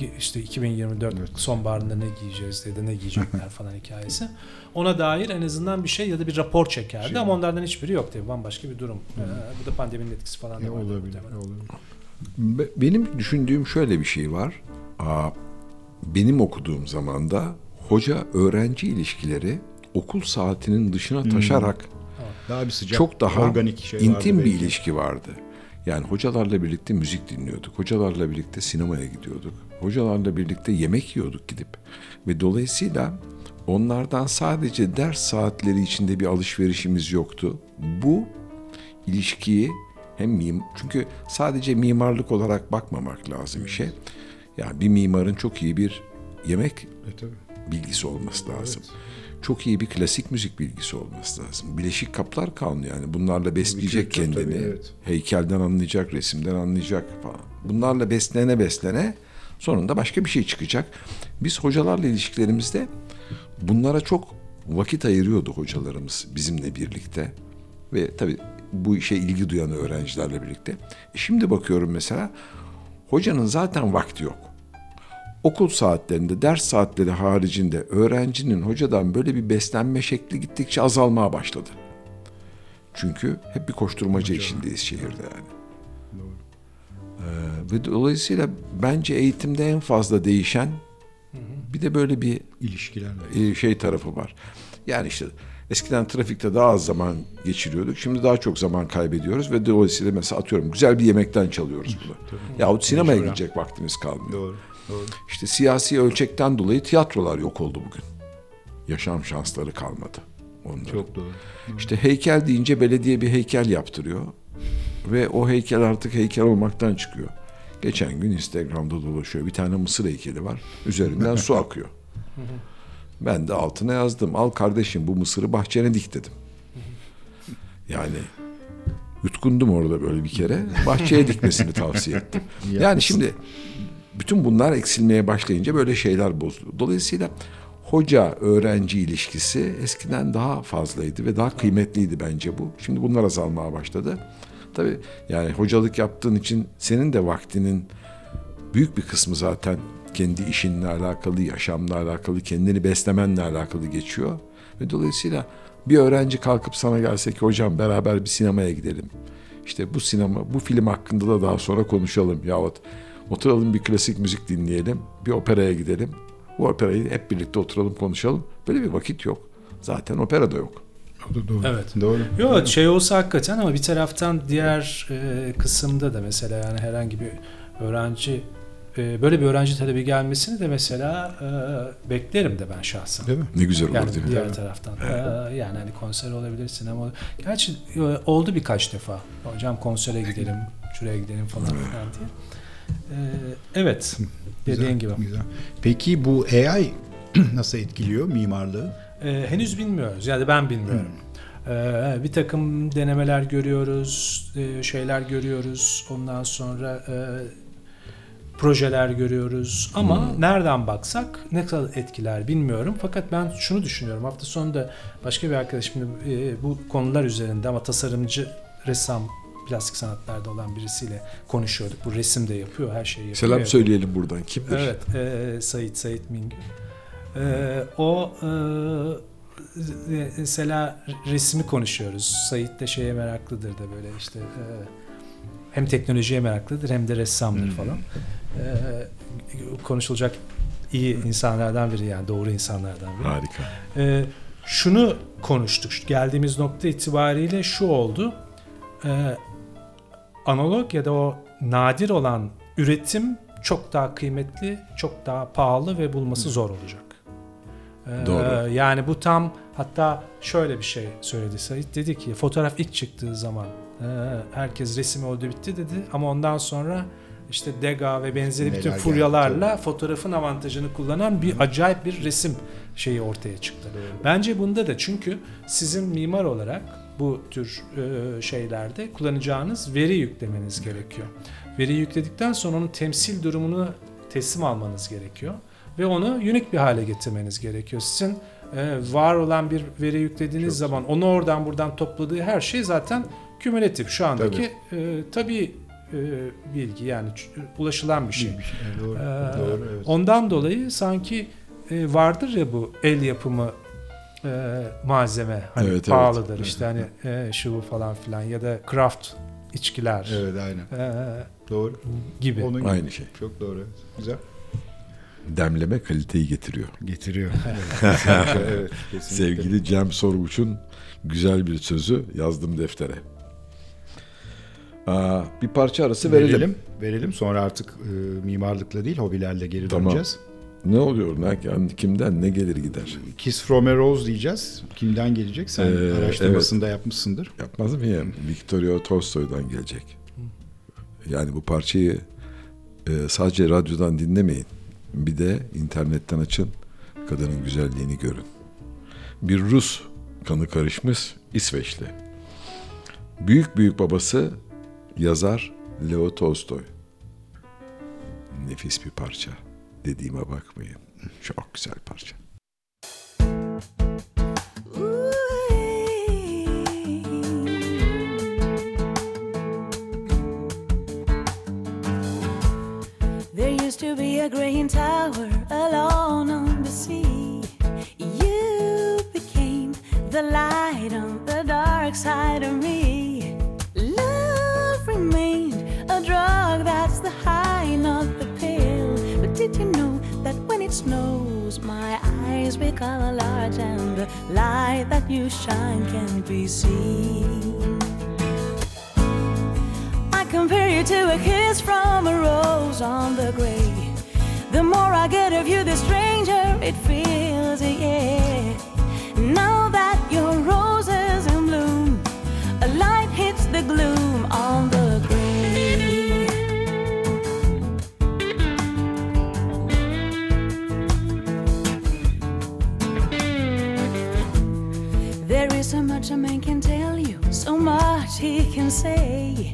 e, işte 2024 Evet. sonbaharında ne giyeceğiz da ne giyecekler <laughs> falan hikayesi. Ona dair en azından bir şey ya da bir rapor çekerdi Şey. ama onlardan hiçbiri yok tabii bambaşka bir durum. E, bu da pandeminin etkisi falan da E, olabilir, olabilir. Be- Benim düşündüğüm şöyle bir şey var. Aa, benim okuduğum zamanda hoca öğrenci ilişkileri okul saatinin dışına taşarak Daha bir sıcak, çok daha organik şey vardı intim bir belki. ilişki vardı. Yani hocalarla birlikte müzik dinliyorduk. Hocalarla birlikte sinemaya gidiyorduk. Hocalarla birlikte yemek yiyorduk gidip. Ve dolayısıyla onlardan sadece ders saatleri içinde bir alışverişimiz yoktu. Bu ilişkiyi hem mim çünkü sadece mimarlık olarak bakmamak lazım işe. Yani bir mimarın çok iyi bir yemek E, tabii. bilgisi olması lazım. Çok iyi bir klasik müzik bilgisi olması lazım. Bileşik kaplar kanunu yani bunlarla besleyecek kültür tabii, kendini. evet. Heykelden anlayacak, resimden anlayacak falan. Bunlarla beslene beslene sonunda başka bir şey çıkacak. Biz hocalarla ilişkilerimizde bunlara çok vakit ayırıyordu hocalarımız bizimle birlikte. Ve tabii bu işe ilgi duyan öğrencilerle birlikte. E şimdi bakıyorum mesela hocanın zaten vakti yok okul saatlerinde, ders saatleri haricinde öğrencinin hocadan böyle bir beslenme şekli gittikçe azalmaya başladı. Çünkü hep bir koşturmaca içindeyiz şehirde yani. Ee, ve dolayısıyla bence eğitimde en fazla değişen bir de böyle bir ilişkilerle. e, şey tarafı var. Yani işte eskiden trafikte daha az zaman geçiriyorduk. Şimdi daha çok zaman kaybediyoruz ve dolayısıyla mesela atıyorum güzel bir yemekten çalıyoruz bunu. Yahut sinemaya gidecek vaktimiz kalmıyor. Doğru. Doğru. İşte siyasi ölçekten dolayı tiyatrolar yok oldu bugün. Yaşam şansları kalmadı onların. Çok doğru. İşte heykel deyince belediye bir heykel yaptırıyor. Ve o heykel artık heykel olmaktan çıkıyor. Geçen gün Instagram'da dolaşıyor. Bir tane mısır heykeli var. Üzerinden su <laughs> akıyor. Ben de altına yazdım. Al kardeşim bu mısırı bahçene dik dedim. Yani yutkundum orada böyle bir kere. Bahçeye dikmesini tavsiye ettim. <laughs> Yani şimdi bütün bunlar eksilmeye başlayınca böyle şeyler bozuluyor. Dolayısıyla hoca öğrenci ilişkisi eskiden daha fazlaydı ve daha kıymetliydi bence bu. Şimdi bunlar azalmaya başladı. Tabii yani hocalık yaptığın için senin de vaktinin büyük bir kısmı zaten kendi işinle alakalı, yaşamla alakalı, kendini beslemenle alakalı geçiyor. Ve dolayısıyla bir öğrenci kalkıp sana gelse ki hocam beraber bir sinemaya gidelim. İşte bu sinema, bu film hakkında da daha sonra konuşalım yahut oturalım bir klasik müzik dinleyelim, bir operaya gidelim. Bu operayı hep birlikte oturalım konuşalım. Böyle bir vakit yok. Zaten opera da yok. Doğru. Evet. Doğru. Yok şey olsa hakikaten ama bir taraftan diğer e, kısımda da mesela yani herhangi bir öğrenci e, böyle bir öğrenci talebi gelmesini de mesela e, beklerim de ben şahsen. Değil mi? Ne güzel olur Yani değil mi? diğer taraftan. Ee, yani hani konser olabilir, sinema olabilir. Gerçi e, oldu birkaç defa. Hocam konsere gidelim, şuraya gidelim falan filan diye. Ee, evet, dediğin gibi. Güzel. Peki bu AI <clears throat> nasıl etkiliyor mimarlığı? Ee, henüz bilmiyoruz. Yani ben bilmiyorum. Ee, bir takım denemeler görüyoruz, e, şeyler görüyoruz. Ondan sonra e, projeler görüyoruz. Ama nereden baksak ne kadar etkiler bilmiyorum. Fakat ben şunu düşünüyorum. Hafta sonunda başka bir arkadaşımla e, bu konular üzerinde ama tasarımcı, ressam, plastik sanatlarda olan birisiyle konuşuyorduk. Bu resim de yapıyor, her şeyi yapıyor. Selam söyleyelim buradan. Kimdir? Evet, e, Sait, Sait Mingü. E, o e, mesela resmi konuşuyoruz. Sait de şeye meraklıdır da böyle işte e, hem teknolojiye meraklıdır hem de ressamdır falan. E, konuşulacak iyi insanlardan biri yani doğru insanlardan biri. Harika. E, şunu konuştuk. Geldiğimiz nokta itibariyle şu oldu. E, analog ya da o nadir olan üretim çok daha kıymetli, çok daha pahalı ve bulması zor olacak. E, Doğru. Yani bu tam hatta şöyle bir şey söyledi Sait. Dedi ki fotoğraf ilk çıktığı zaman e, herkes resim oldu bitti dedi ama ondan sonra işte Degas ve benzeri Neler bütün geldi, furyalarla fotoğrafın avantajını kullanan bir acayip bir resim şeyi ortaya çıktı. Bence bunda da çünkü sizin mimar olarak bu tür e, şeylerde kullanacağınız veri yüklemeniz gerekiyor. Veri yükledikten sonra onun temsil durumunu teslim almanız gerekiyor ve onu unik bir hale getirmeniz gerekiyor. Sizin e, var olan bir veri yüklediğiniz Çok zaman onu oradan buradan topladığı her şey zaten kümülatif. Şu andaki e, tabii e, bilgi yani ulaşılan bir şey. Bir şey, Doğru. Ee, Doğru evet. Ondan dolayı sanki e, vardır ya bu el yapımı e, malzeme hani Evet, pahalıdır Evet. işte hani e, şu bu falan filan ya da craft içkiler Evet aynen. e, Doğru. gibi. Onun gibi. Aynı şey. Çok doğru. Güzel. Demleme kaliteyi getiriyor. Getiriyor. <laughs> evet. <laughs> evet kesinlikle. Sevgili Cem Sorguç'un güzel bir sözü yazdım deftere. Aa, bir parça arası verelim. verelim. Verelim. Sonra artık e, mimarlıkla değil hobilerle geri Tamam. döneceğiz. Ne oluyor? Ne, kimden ne gelir gider? Kiss from a Rose diyeceğiz. Kimden gelecek? Sen Ee, araştırmasını da yapmışsındır. Yapmaz mıyım? Victoria Tolstoy'dan gelecek. Yani bu parçayı e, sadece radyodan dinlemeyin. Bir de internetten açın. Kadının güzelliğini görün. Bir Rus kanı karışmış İsveçli. Büyük büyük babası yazar Leo Tolstoy. Nefis bir parça. Dediğime bakmayın. Çok güzel parça. There used to be a green tower alone on the sea. You became the light on the dark side of me. Snows, my eyes become large and the light that you shine can be seen? I compare you to a kiss from a rose on the grave. The more I get of you, the stranger it feels, yeah. Now that your rose is in bloom, a light hits the gloom much a man can tell you, so much he can say.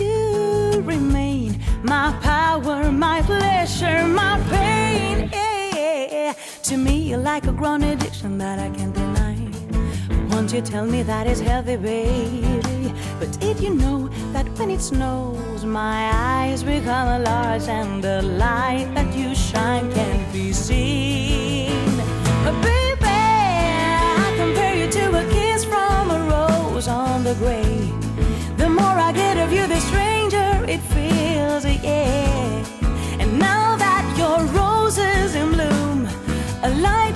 You remain my power, my pleasure, my pain. Yeah. To me, you're like a grown addiction that I can't deny. Won't you tell me that it's healthy, baby? But did you know that when it snows, my eyes become large and the light that you shine can't be seen? On the grave. The more I get of you, the stranger it feels, yeah. And now that your rose is in bloom, a light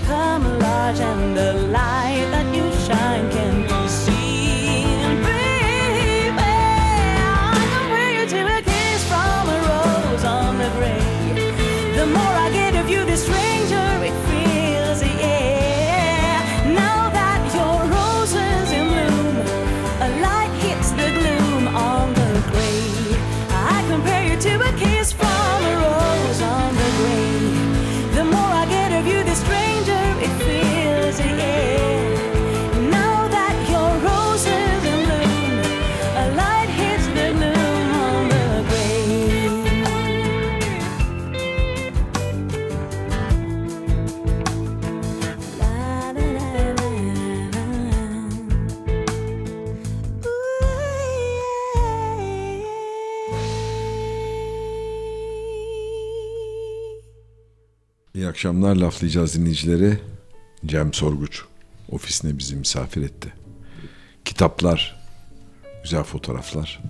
become large and the akşamlar laflayacağız dinleyicileri. Cem Sorguç ofisine bizi misafir etti. Kitaplar, güzel fotoğraflar,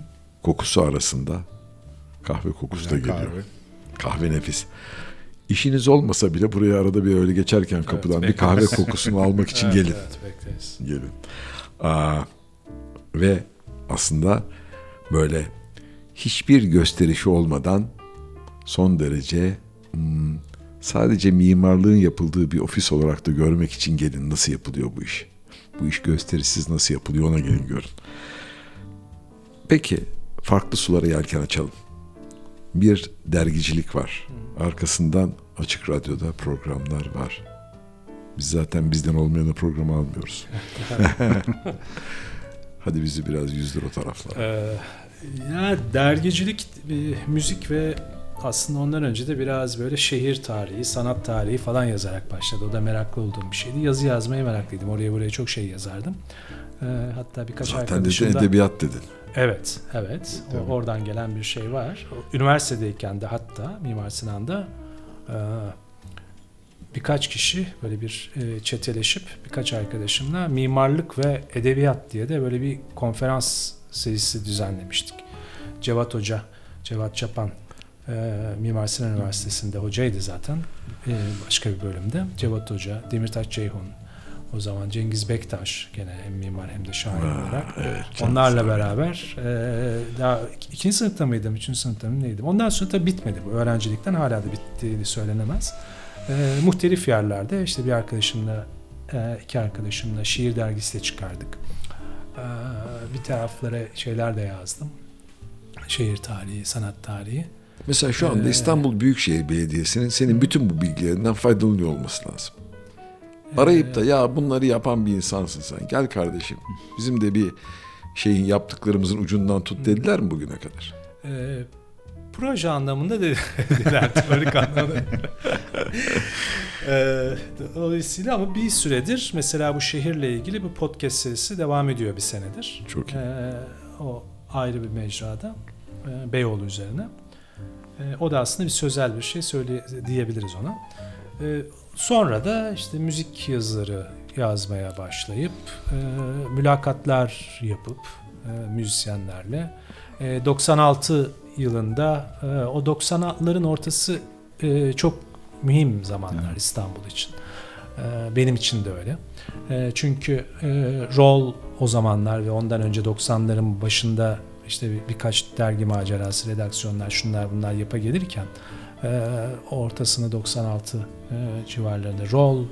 kokusu arasında kahve kokusu da geliyor. Kahve. Kahve nefis. İşiniz olmasa bile buraya arada bir öyle geçerken kapıdan bir kahve kokusunu almak için <laughs> Evet, gelin. Evet, bekleriz. gelin. Aa, ve aslında böyle hiçbir gösterişi olmadan son derece hmm, sadece mimarlığın yapıldığı bir ofis olarak da görmek için gelin nasıl yapılıyor bu iş. Bu iş gösterişsiz nasıl yapılıyor ona gelin görün. Peki farklı sulara yelken açalım. Bir dergicilik var. Arkasından açık radyoda programlar var. Biz zaten bizden olmayanı programa almıyoruz. <laughs> Hadi bizi biraz yüzdür o taraflara. Ee, ya dergicilik, e, müzik ve aslında ondan önce de biraz böyle şehir tarihi, sanat tarihi falan yazarak başladı. O da meraklı olduğum bir şeydi. Yazı yazmayı meraklıydım. Oraya buraya çok şey yazardım. Ee, hatta birkaç Zaten arkadaşım da... edebiyat dedin. Evet, evet. O- oradan gelen bir şey var. Üniversitedeyken de hatta Mimar Sinan'da e, birkaç kişi böyle bir e, çeteleşip birkaç arkadaşımla mimarlık ve edebiyat diye de böyle bir konferans serisi düzenlemiştik. Cevat Hoca, Cevat Çapan e, Mimar Sinan Üniversitesi'nde hocaydı zaten. E, başka bir bölümde. Cevat Hoca, Demirtaş Ceyhun, o zaman Cengiz Bektaş gene hem mimar hem de şair olarak. evet, Onlarla ol. beraber e, daha ik- ikinci sınıfta mıydım, üçüncü sınıfta mı neydim? Ondan sonra da bitmedi bu. Öğrencilikten hala da bittiğini söylenemez. E, muhtelif yerlerde işte bir arkadaşımla, e, iki arkadaşımla şiir dergisi de çıkardık. E, bir taraflara şeyler de yazdım. Şehir tarihi, sanat tarihi. Mesela şu anda Ee, İstanbul Büyükşehir Belediyesi'nin senin bütün bu bilgilerinden faydalanıyor olması lazım. Arayıp da ya bunları yapan bir insansın sen. Gel kardeşim. Bizim de bir şeyin yaptıklarımızın ucundan tut dediler mi bugüne kadar? E, proje anlamında de- <laughs> dediler teorik anlamda. <laughs> e, dolayısıyla ama bir süredir mesela bu şehirle ilgili bu podcast serisi devam ediyor bir senedir. Çok iyi. E, o ayrı bir mecrada. E, Beyoğlu üzerine. E, o da aslında bir sözel bir şey söyle diyebiliriz ona. E, sonra da işte müzik yazıları yazmaya başlayıp e, mülakatlar yapıp e, müzisyenlerle e, 96 yılında e, o 90'ların ortası e, çok mühim zamanlar İstanbul için. E, benim için de öyle. E, çünkü e, rol o zamanlar ve ondan önce 90'ların başında işte bir, birkaç dergi macerası, redaksiyonlar, şunlar bunlar yapa gelirken e, ortasında 96 e, civarlarında rol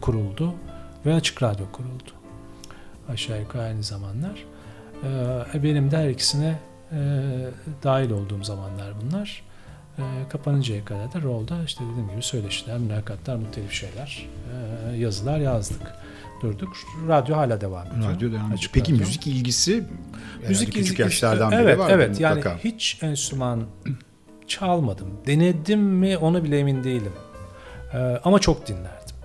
kuruldu ve Açık Radyo kuruldu. Aşağı yukarı aynı zamanlar. E, benim de her ikisine e, dahil olduğum zamanlar bunlar. E, kapanıncaya kadar da rolda işte dediğim gibi söyleşiler, mülakatlar, muhtelif şeyler, e, yazılar yazdık. Durduk. Radyo hala devam ediyor. Radyo devam ediyor. Peki radyo. müzik ilgisi Müzik küçük ilgi- yaşlardan beri evet, var evet. Yani mutlaka. hiç enstrüman çalmadım. Denedim mi onu bile emin değilim. Ee, ama çok dinlerdim.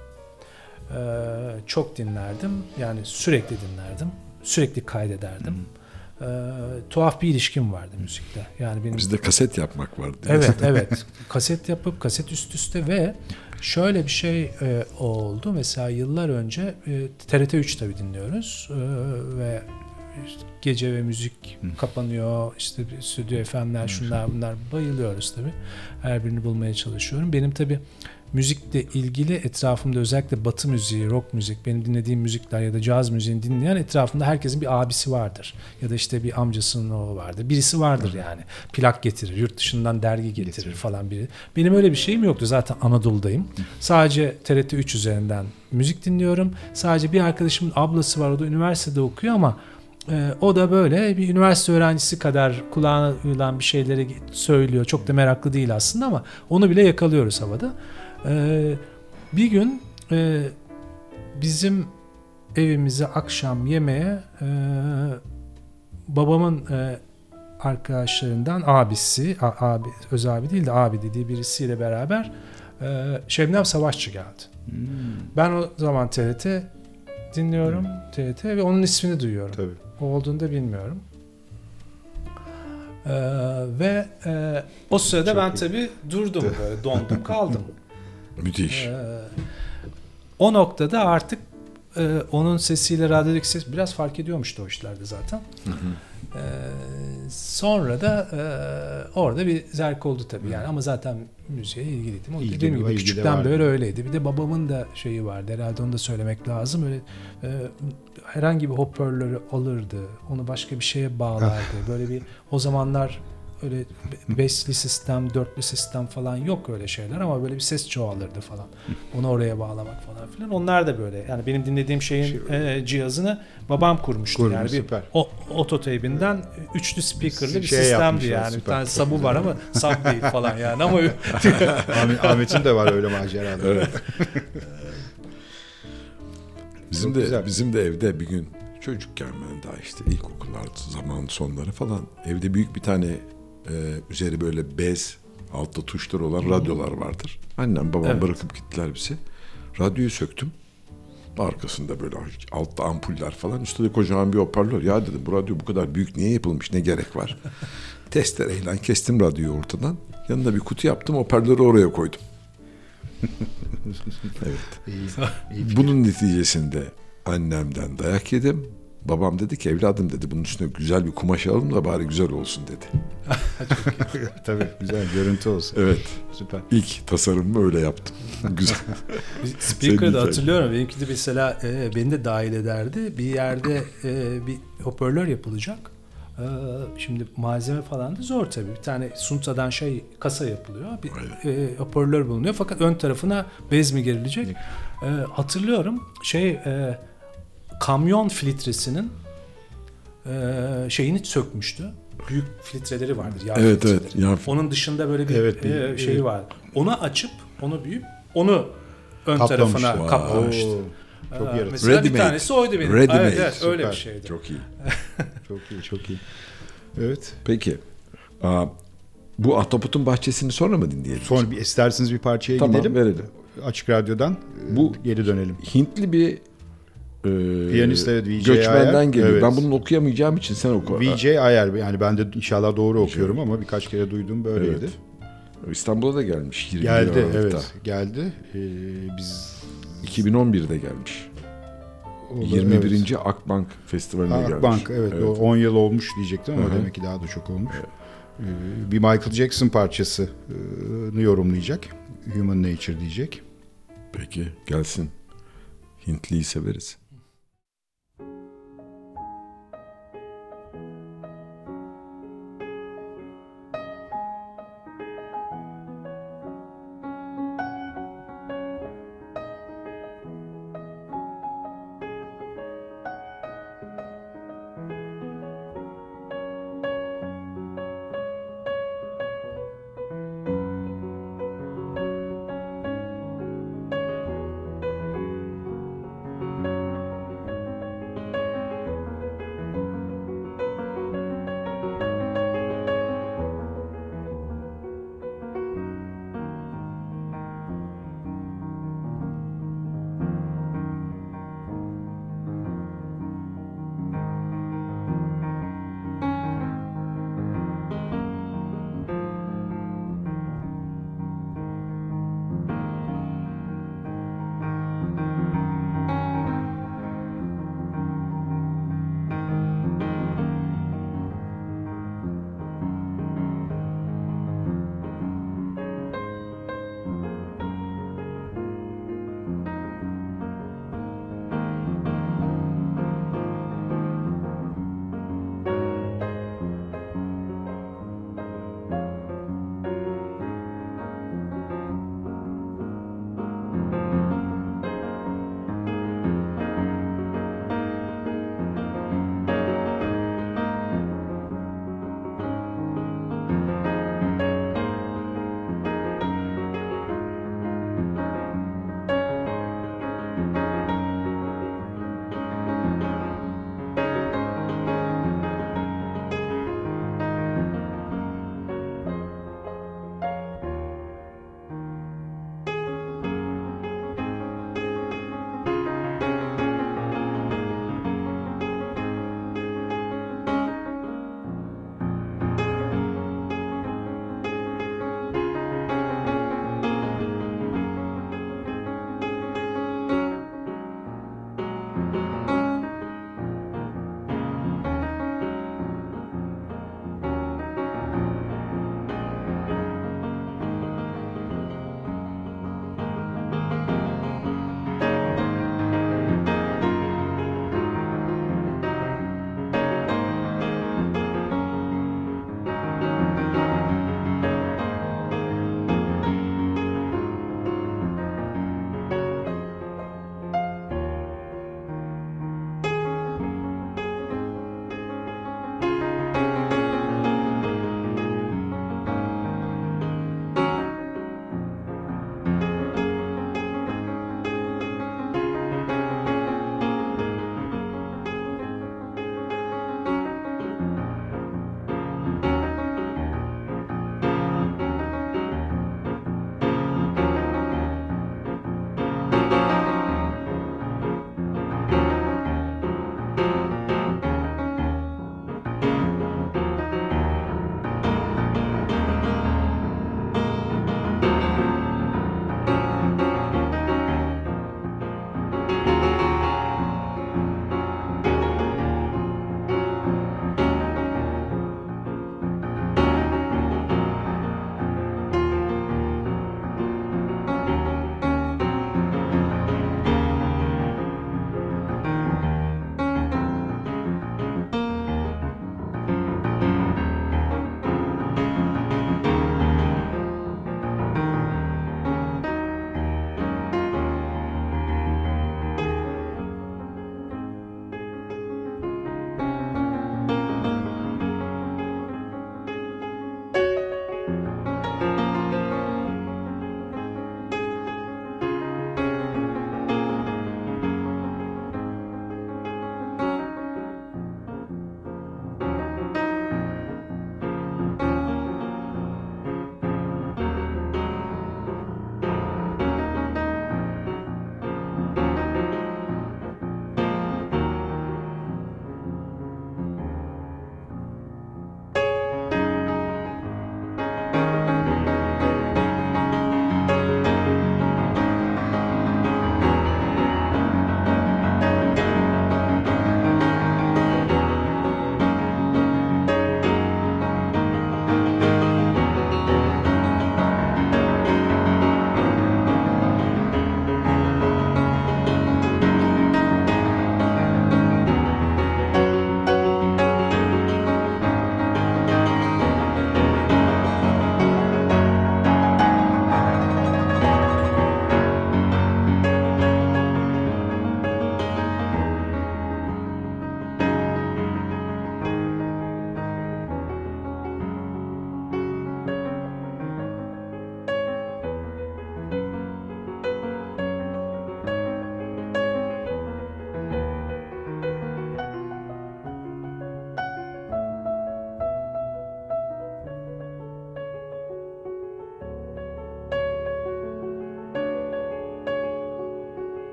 Ee, çok dinlerdim. Yani sürekli dinlerdim. Sürekli kaydederdim. Ee, tuhaf bir ilişkim vardı müzikle. Yani benim Bizde kaset yapmak vardı. Evet evet. kaset yapıp kaset üst üste ve şöyle bir şey e, oldu. Mesela yıllar önce e, TRT 3 tabii dinliyoruz E, ve gece ve müzik kapanıyor. İşte stüdyo FM'ler şunlar bunlar bayılıyoruz tabii. Her birini bulmaya çalışıyorum. Benim tabii müzikle ilgili etrafımda özellikle batı müziği, rock müzik, benim dinlediğim müzikler ya da caz müziğini dinleyen etrafımda herkesin bir abisi vardır. Ya da işte bir amcasının oğlu vardır. Birisi vardır yani. Plak getirir, yurt dışından dergi getirir falan biri. Benim öyle bir şeyim yoktu. Zaten Anadolu'dayım. Sadece TRT 3 üzerinden müzik dinliyorum. Sadece bir arkadaşımın ablası var. O da üniversitede okuyor ama e, o da böyle bir üniversite öğrencisi kadar kulağına uyulan bir şeyleri söylüyor. Çok da meraklı değil aslında ama onu bile yakalıyoruz havada. E, bir gün e, bizim evimize akşam yemeğe e, babamın e, arkadaşlarından abisi, a- abi öz abi değil de abi dediği birisiyle beraber e, Şebnem Savaşçı geldi. Ben o zaman TRT dinliyorum TRT ve onun ismini duyuyorum. Tabii. O olduğunu da bilmiyorum. Ee, ve e, o sırada Çok ben iyi. tabii durdum <laughs> böyle dondum kaldım. Müthiş. Ee, o noktada artık e, onun sesiyle radyodaki ses biraz fark ediyormuştu o işlerde zaten. Ee, sonra da e, orada bir zerk oldu tabii yani ama zaten müziğe ilgiliydim. O İlgi- dediğim gibi küçükten beri öyleydi. Bir de babamın da şeyi vardı herhalde onu da söylemek lazım. Öyle e, herhangi bir hoparlörü alırdı. Onu başka bir şeye bağlardı. <laughs> Böyle bir o zamanlar öyle be- beşli sistem, dörtlü sistem falan yok öyle şeyler ama böyle bir ses çoğalırdı falan. Onu oraya bağlamak falan filan. Onlar da böyle. Yani benim dinlediğim şeyin e, cihazını babam kurmuştu. Kurmuş, yani bir süper. o, ototeybinden üçlü speakerlı bir Şey sistemdi yani. Bir süper. tane sabu var ama sub değil falan yani ama <laughs> Ahmet, Ahmet'in de var öyle maceraları. Evet. Bizim Çok de güzel. bizim de evde bir gün çocukken ben daha işte ilkokullar zaman sonları falan evde büyük bir tane e, üzeri böyle bez altta tuşlar olan radyolar vardır. Annem babam Evet. bırakıp gittiler bizi. Radyoyu söktüm. Arkasında böyle altta ampuller falan üstte de kocaman bir hoparlör. Ya dedim bu radyo bu kadar büyük niye yapılmış ne gerek var? <laughs> Testereyle kestim radyoyu ortadan. Yanına bir kutu yaptım hoparlörü oraya koydum. <laughs> evet. İyi, iyi. Bunun neticesinde annemden dayak yedim. Babam dedi ki evladım dedi bunun üstüne güzel bir kumaş alalım da bari güzel olsun dedi. <laughs> Tabii güzel görüntü olsun. Evet. Süper. İlk tasarımımı öyle yaptım. <laughs> güzel. Speaker'da hatırlıyorum. Benimki de mesela e, beni de dahil ederdi. Bir yerde e, bir hoparlör yapılacak. E, şimdi malzeme falan da zor tabii. Bir tane suntadan şey kasa yapılıyor. Bir e, hoparlör bulunuyor. Fakat ön tarafına bez mi gerilecek? E, hatırlıyorum şey e, kamyon filtresinin e, şeyini sökmüştü. Büyük filtreleri vardır. Yağ Evet, filtreleri. evet, yağ Onun dışında böyle bir, Evet, bir- e, evet. var. Onu açıp onu büyüyüp onu ön Kaplamış. tarafına Vay. kaplamıştı. Oo, çok Ee, yaratıcı. Mesela Ready bir made. tanesi oydu benim. Ready evet, made. evet, öyle bir Süper. şeydi. Çok iyi. <laughs> Çok iyi, çok iyi. Evet. Peki. Aa, bu Ahtapot'un bahçesini sonra mı dinleyelim? Sonra bir isterseniz bir parçaya Tamam, gidelim. verelim. Açık Radyo'dan Bu- Bu geri dönelim. Hintli bir e, Piyanist, evet, VJ göçmenden Ayer. geliyor. Evet. Ben bunu okuyamayacağım için sen oku. VJ Ayer yani ben de inşallah doğru okuyorum ama birkaç kere duyduğum böyleydi. Evet. İstanbul'a da gelmiş. 20 Geldi Aralık'ta. evet geldi. Ee, biz 2011'de gelmiş. o da- 21. Akbank Festivali'ne evet. gelmiş. Akbank evet, o 10 yıl olmuş diyecektim ama Hı hı. demek ki daha da çok olmuş. Ee, bir Michael Jackson parçasını yorumlayacak. Human Nature diyecek. Peki gelsin. Hintliyi severiz.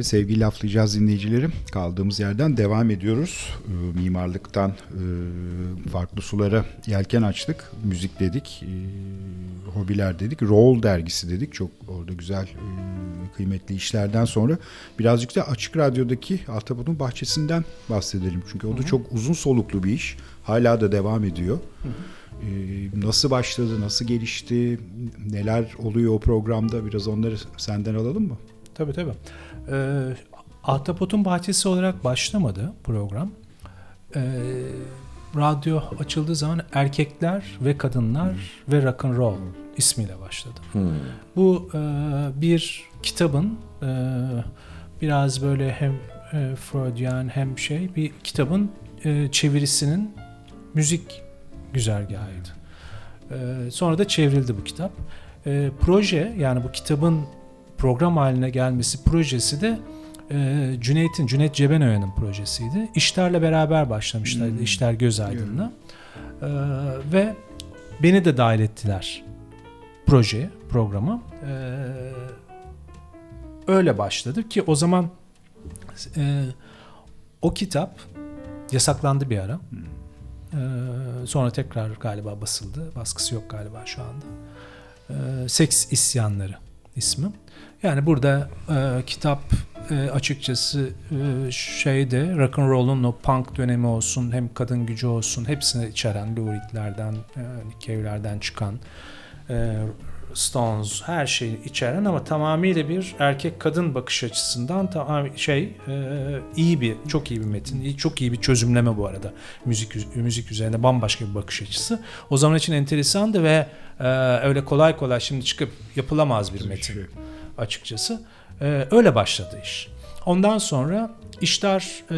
Evet sevgili laflayacağız dinleyicilerim. Kaldığımız yerden devam ediyoruz. Ee, mimarlıktan e, farklı sulara yelken açtık. Müzik dedik, e, hobiler dedik, Roll dergisi dedik. Çok orada güzel, e, kıymetli işlerden sonra birazcık da Açık Radyo'daki Ahtapot'un bahçesinden bahsedelim. Çünkü o da çok uzun soluklu bir iş. Hala da devam ediyor. Ee, nasıl başladı, nasıl gelişti, neler oluyor o programda biraz onları senden alalım mı? Tabii tabii. Ee, Ahtapot'un Bahçesi olarak başlamadı program. Ee, radyo açıldığı zaman erkekler ve kadınlar ve rock and roll ismiyle başladı. Bu e, bir kitabın e, biraz böyle hem e, Freudian hem şey bir kitabın e, çevirisinin müzik güzergahıydı. E, sonra da çevrildi bu kitap. E, proje yani bu kitabın program haline gelmesi projesi de e, Cüneyt'in, Cüneyt Cebenören'in projesiydi. İşlerle beraber başlamışlardı. Hmm. İşler Göz Aydın'la. E, ve beni de dahil ettiler projeye, programa. E, öyle başladı ki o zaman e, o kitap yasaklandı bir ara. E, sonra tekrar galiba basıldı. Baskısı yok galiba şu anda. E, Seks İsyanları ismi. Yani burada e, kitap e, açıkçası e, şeyde rock and roll'un o punk dönemi olsun hem kadın gücü olsun hepsini içeren Lou Reed'lerden, e, Nick Cave'lerden çıkan e, Stones her şeyi içeren ama tamamıyla bir erkek kadın bakış açısından tamam şey e, iyi bir çok iyi bir metin, iyi, çok iyi bir çözümleme bu arada. Müzik müzik üzerine bambaşka bir bakış açısı. O zaman için enteresandı ve e, öyle kolay kolay şimdi çıkıp yapılamaz bir metin açıkçası. E, öyle başladı iş. Ondan sonra işler e,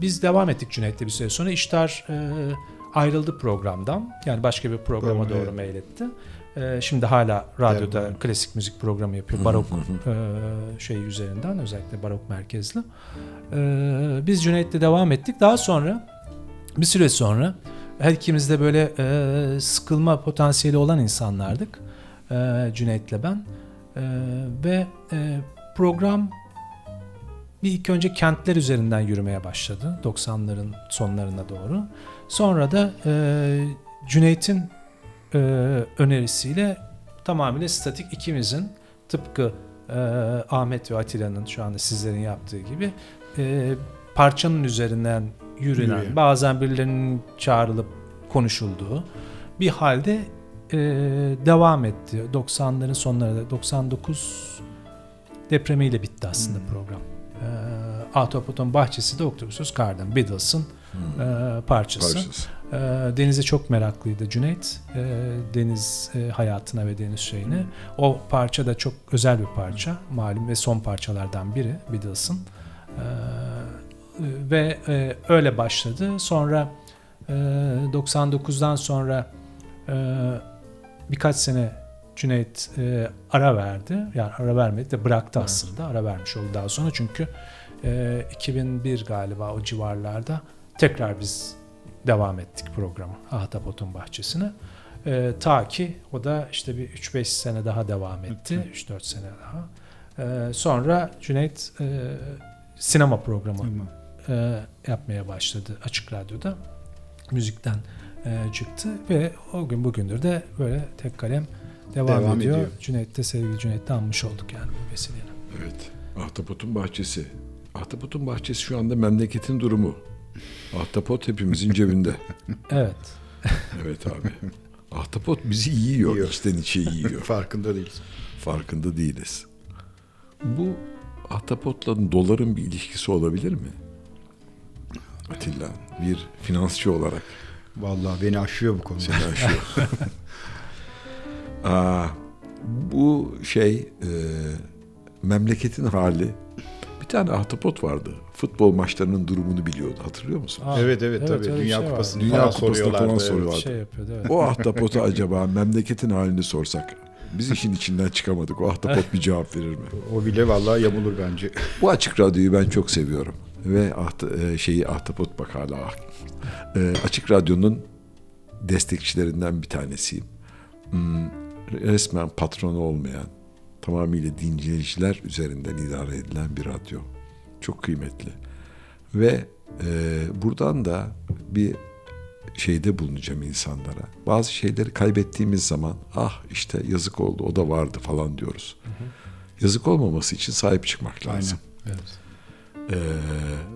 biz devam ettik Cüneyt'le bir süre sonra işler e, ayrıldı programdan. Yani başka bir programa Program, doğru evet. mail etti. E, şimdi hala radyoda Devam. klasik müzik programı yapıyor. Barok e, şey üzerinden özellikle barok merkezli. E, biz Cüneyt'le devam ettik. Daha sonra bir süre sonra her ikimiz de böyle e, sıkılma potansiyeli olan insanlardık. E, Cüneyt'le ben. E, ve e, program bir ilk önce kentler üzerinden yürümeye başladı 90'ların sonlarına doğru. Sonra da e, Cüneyt'in e, önerisiyle tamamıyla statik ikimizin tıpkı e, Ahmet ve Atilla'nın şu anda sizlerin yaptığı gibi e, parçanın üzerinden yürünen, Yürüyen. bazen birilerinin çağrılıp konuşulduğu bir halde e, devam etti. 90'ların sonları 99 depremiyle bitti aslında program. E, Ahtapot'un bahçesi de Octopus Garden, Beatles'ın e, parçası. Parçası. E, denize çok meraklıydı Cüneyt. E, deniz e, hayatına ve deniz şeyine. O parça da çok özel bir parça. Malum ve son parçalardan biri Beatles'ın. E, ve e, öyle başladı. Sonra e, 99'dan sonra e, birkaç sene Cüneyt e, ara verdi. Yani ara vermedi de bıraktı aslında. Ara vermiş oldu daha sonra çünkü e, 2001 galiba o civarlarda tekrar biz devam ettik programı Ahtapot'un bahçesine. E, ta ki o da işte bir 3-5 sene daha devam etti. 3-4 sene daha. E, sonra Cüneyt e, sinema programı e, yapmaya başladı Açık Radyo'da. Müzikten e, çıktı ve o gün bugündür de böyle tek kalem devam, Devam ediyor. ediyor. Cüneyt'te sevgili Cüneyt'te anmış olduk yani bu vesileyle. Evet. Ahtapot'un bahçesi. Ahtapot'un bahçesi şu anda memleketin durumu. Ahtapot hepimizin cebinde. <laughs> Evet. Evet abi. Ahtapot bizi yiyor. Yiyor. içten içe yiyor. <laughs> Farkında değiliz. Farkında değiliz. Bu ahtapotla doların bir ilişkisi olabilir mi? Atilla bir finansçı olarak Vallahi beni aşıyor bu konu. seni aşıyor. <laughs> Aa, bu şey e, memleketin hali bir tane ahtapot vardı. Futbol maçlarının durumunu biliyordu. Hatırlıyor musun? Aa, Evet evet, tabii. öyle Dünya şey Kupası'nı. Dünya falan Kupası'nda soruyorlardı. falan evet. soruyorlardı. Şey yapıyordu evet. O ahtapota <laughs> acaba memleketin halini sorsak biz işin içinden çıkamadık. O ahtapot bir cevap verir mi? O bile vallahi yamulur bence. Bu açık radyoyu ben çok seviyorum. Ve ahta, e, şeyi ahtapot bak hala. E, açık radyonun destekçilerinden bir tanesiyim. Hmm, resmen patronu olmayan, tamamıyla dinleyiciler üzerinden idare edilen bir radyo. Çok kıymetli. Ve e, buradan da bir şeyde bulunacağım insanlara. Bazı şeyleri kaybettiğimiz zaman ah işte yazık oldu o da vardı falan diyoruz. Yazık olmaması için sahip çıkmak lazım. Evet. Ee,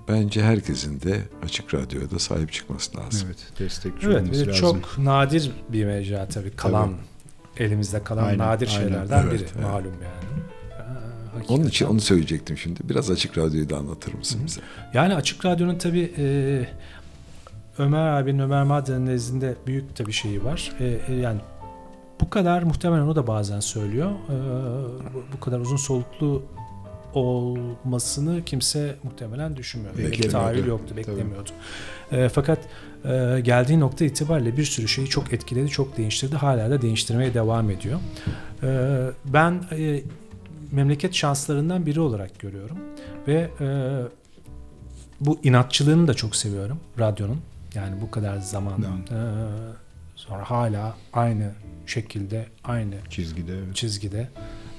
bence herkesin de açık radyoya da sahip çıkması lazım. Evet, destekçi Evet, olması lazım. çok nadir bir mecra tabii kalan elimizde kalan Aynen, nadir aynen. şeylerden Evet, biri evet. malum yani. Ha, hakikaten. Onun için onu söyleyecektim şimdi. Biraz açık radyoyu da anlatır mısın bize? Yani Açık Radyo'nun tabii e, Ömer abinin, Ömer Madra'nın nezdinde büyük tabii şeyi var. E, e, yani bu kadar muhtemelen o da bazen söylüyor. E, bu, bu kadar uzun soluklu olmasını kimse muhtemelen düşünmüyor. Böyle bir Beklemiyordu. tahayyül yoktu, Tabii. beklemiyordu. E, fakat e, geldiği nokta itibariyle bir sürü şeyi çok etkiledi, çok değiştirdi. Hala da değiştirmeye devam ediyor. E, ben e, memleket şanslarından biri olarak görüyorum. Ve e, bu inatçılığını da çok seviyorum radyonun. Yani bu kadar zaman e, sonra hala aynı şekilde, aynı çizgide. çizgide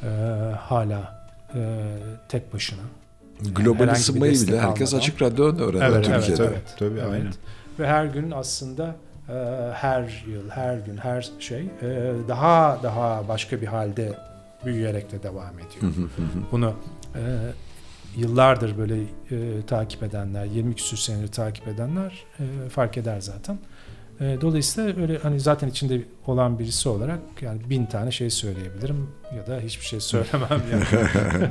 e, hala e, tek başına. Global bir ısınmayı bile herkes almadan. açık radyodan öğrendi Evet, evet, Türkiye'de. evet. Tabii, Evet. aynen. Ve her gün aslında e, her yıl, her gün, her şey e, daha daha başka bir halde büyüyerek de devam ediyor. Bunu e, yıllardır böyle e, takip edenler, 20 küsür senedir takip edenler e, fark eder zaten. E, dolayısıyla öyle hani zaten içinde olan birisi olarak yani bin tane şey söyleyebilirim ya da hiçbir şey söylemem yani. <laughs>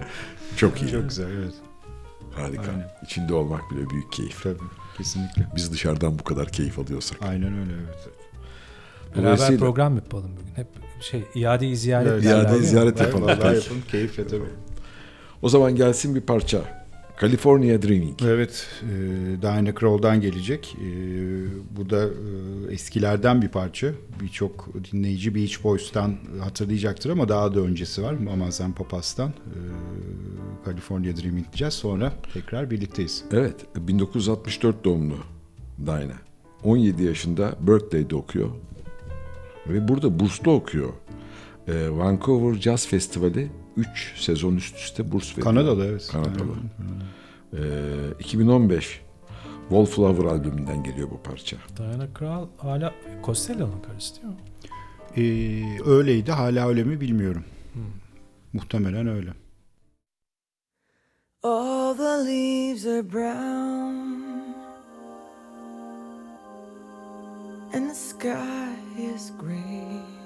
Çok iyi. Çok güzel, evet. Harika. Aynen. İçinde olmak bile büyük keyif. Tabii, kesinlikle. Biz dışarıdan bu kadar keyif alıyorsak. Aynen öyle, evet. Beraber Dolayısıyla- program yapalım bugün. Hep şey iade-i ziyaret. Evet, ya. ziyaret yapalım. yapın, keyifle tabii. O zaman gelsin bir parça. California Dreaming. Evet, e, Diana Krall'dan gelecek. E, bu da e, eskilerden bir parça. Birçok dinleyici Beach Boys'tan hatırlayacaktır ama daha da öncesi var. Mamanzen Papas'tan. E, California Dreaming diyeceğiz. Sonra tekrar birlikteyiz. Evet, 1964 doğumlu Dinah. 17 yaşında Berkeley'de okuyor. Ve burada burslu okuyor. Ee, Vancouver Jazz Festivali 3 sezon üst üste burs veriyor. Kanadalı evet. Kanadalı. Ee, 2015 Wallflower albümünden geliyor bu parça. Diana Krall hala Costello'nun karısı değil mi? E, öyleydi. Hala öyle mi bilmiyorum. Muhtemelen öyle. All the leaves are brown and the sky is gray.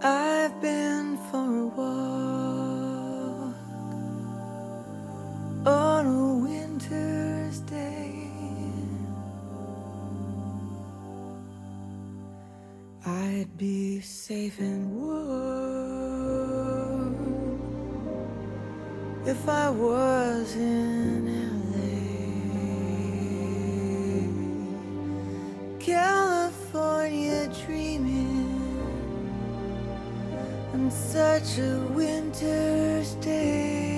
I've been for a walk on a winter's day. I'd be safe and warm if I was in LA. California dreaming on such a winter's day.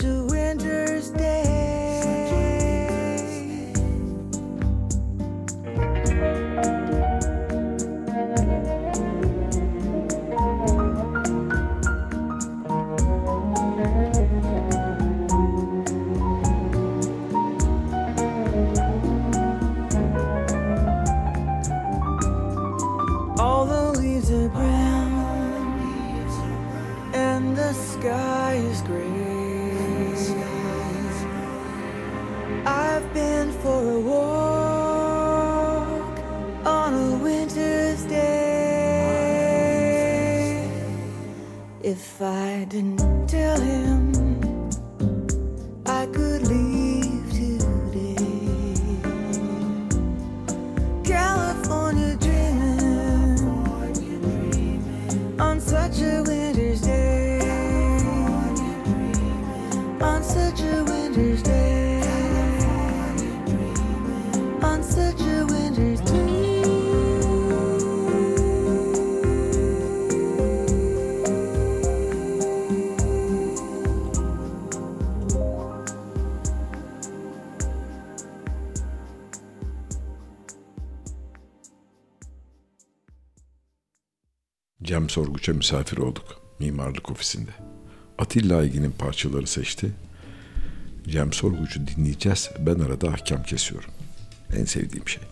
on If I didn't tell him Sorguç'a misafir olduk mimarlık ofisinde. Atilla Aygin'in parçaları seçti. Cem Sorguç'u dinleyeceğiz. Ben arada ahkam kesiyorum. En sevdiğim şey.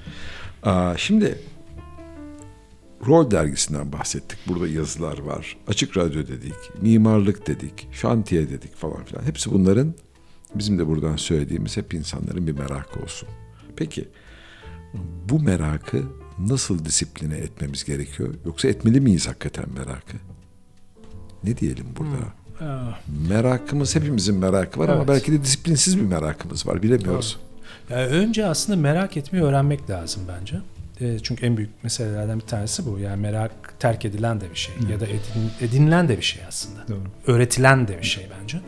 <laughs> Aa, şimdi Rol dergisinden bahsettik. Burada yazılar var. Açık radyo dedik, mimarlık dedik, şantiye dedik falan filan. Hepsi bunların bizim de buradan söylediğimiz hep insanların bir merakı olsun. Peki bu merakı nasıl disipline etmemiz gerekiyor? Yoksa etmeli miyiz hakikaten merakı? Ne diyelim burada? Ah, Merakımız hepimizin merakı var ama Evet. belki de disiplinsiz bir merakımız var. Bilemiyoruz. Yani önce aslında merak etmeyi öğrenmek lazım bence. E, çünkü en büyük meselelerden bir tanesi bu. Yani merak terk edilen de bir şey ya da edin- edinilen de bir şey aslında. Doğru. Öğretilen de bir şey bence.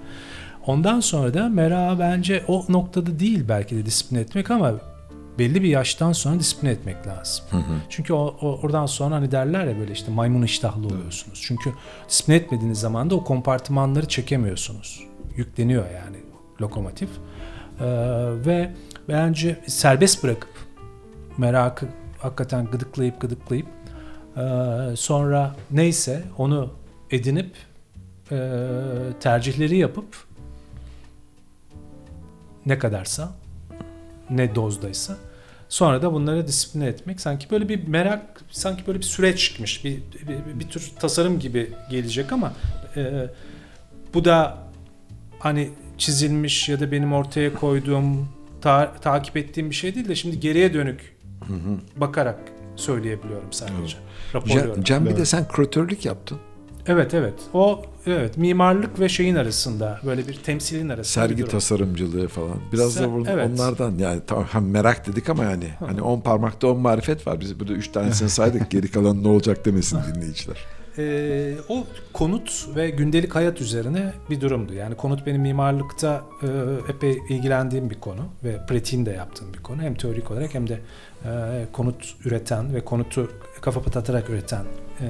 Ondan sonra da merakı bence o noktada değil belki de disiplin etmek ama belli bir yaştan sonra disiplin etmek lazım. Çünkü o, o- oradan sonra hani derler ya böyle işte maymun iştahlı oluyorsunuz. Çünkü disiplin etmediğiniz zaman da o kompartımanları çekemiyorsunuz. Yükleniyor yani lokomotif. Ee, ve bence serbest bırakıp merakı hakikaten gıdıklayıp gıdıklayıp e, sonra neyse onu edinip e, tercihleri yapıp ne kadarsa ne dozdaysa sonra da bunları disipline etmek sanki böyle bir merak sanki böyle bir süreçmiş bir, bir, bir tür tasarım gibi gelecek ama e, bu da hani çizilmiş ya da benim ortaya koyduğum ta- takip ettiğim bir şey değil de şimdi geriye dönük bakarak söyleyebiliyorum sadece. Raporluyorum. Cem, Cem bir de sen küratörlük yaptın. Evet evet. O evet mimarlık ve şeyin arasında böyle bir temsilin arasında Sergi tasarımcılığı falan. Biraz da Ser- burada evet. onlardan yani tamam hem merak dedik ama yani hani on parmakta on marifet var. Biz burada üç tanesini saydık. Geri kalan ne olacak demesin dinleyiciler. Ee, o konut ve gündelik hayat üzerine bir durumdu. Yani konut benim mimarlıkta e, epey ilgilendiğim bir konu ve pratiğini de yaptığım bir konu. Hem teorik olarak hem de e, konut üreten ve konutu kafa patatarak üreten e,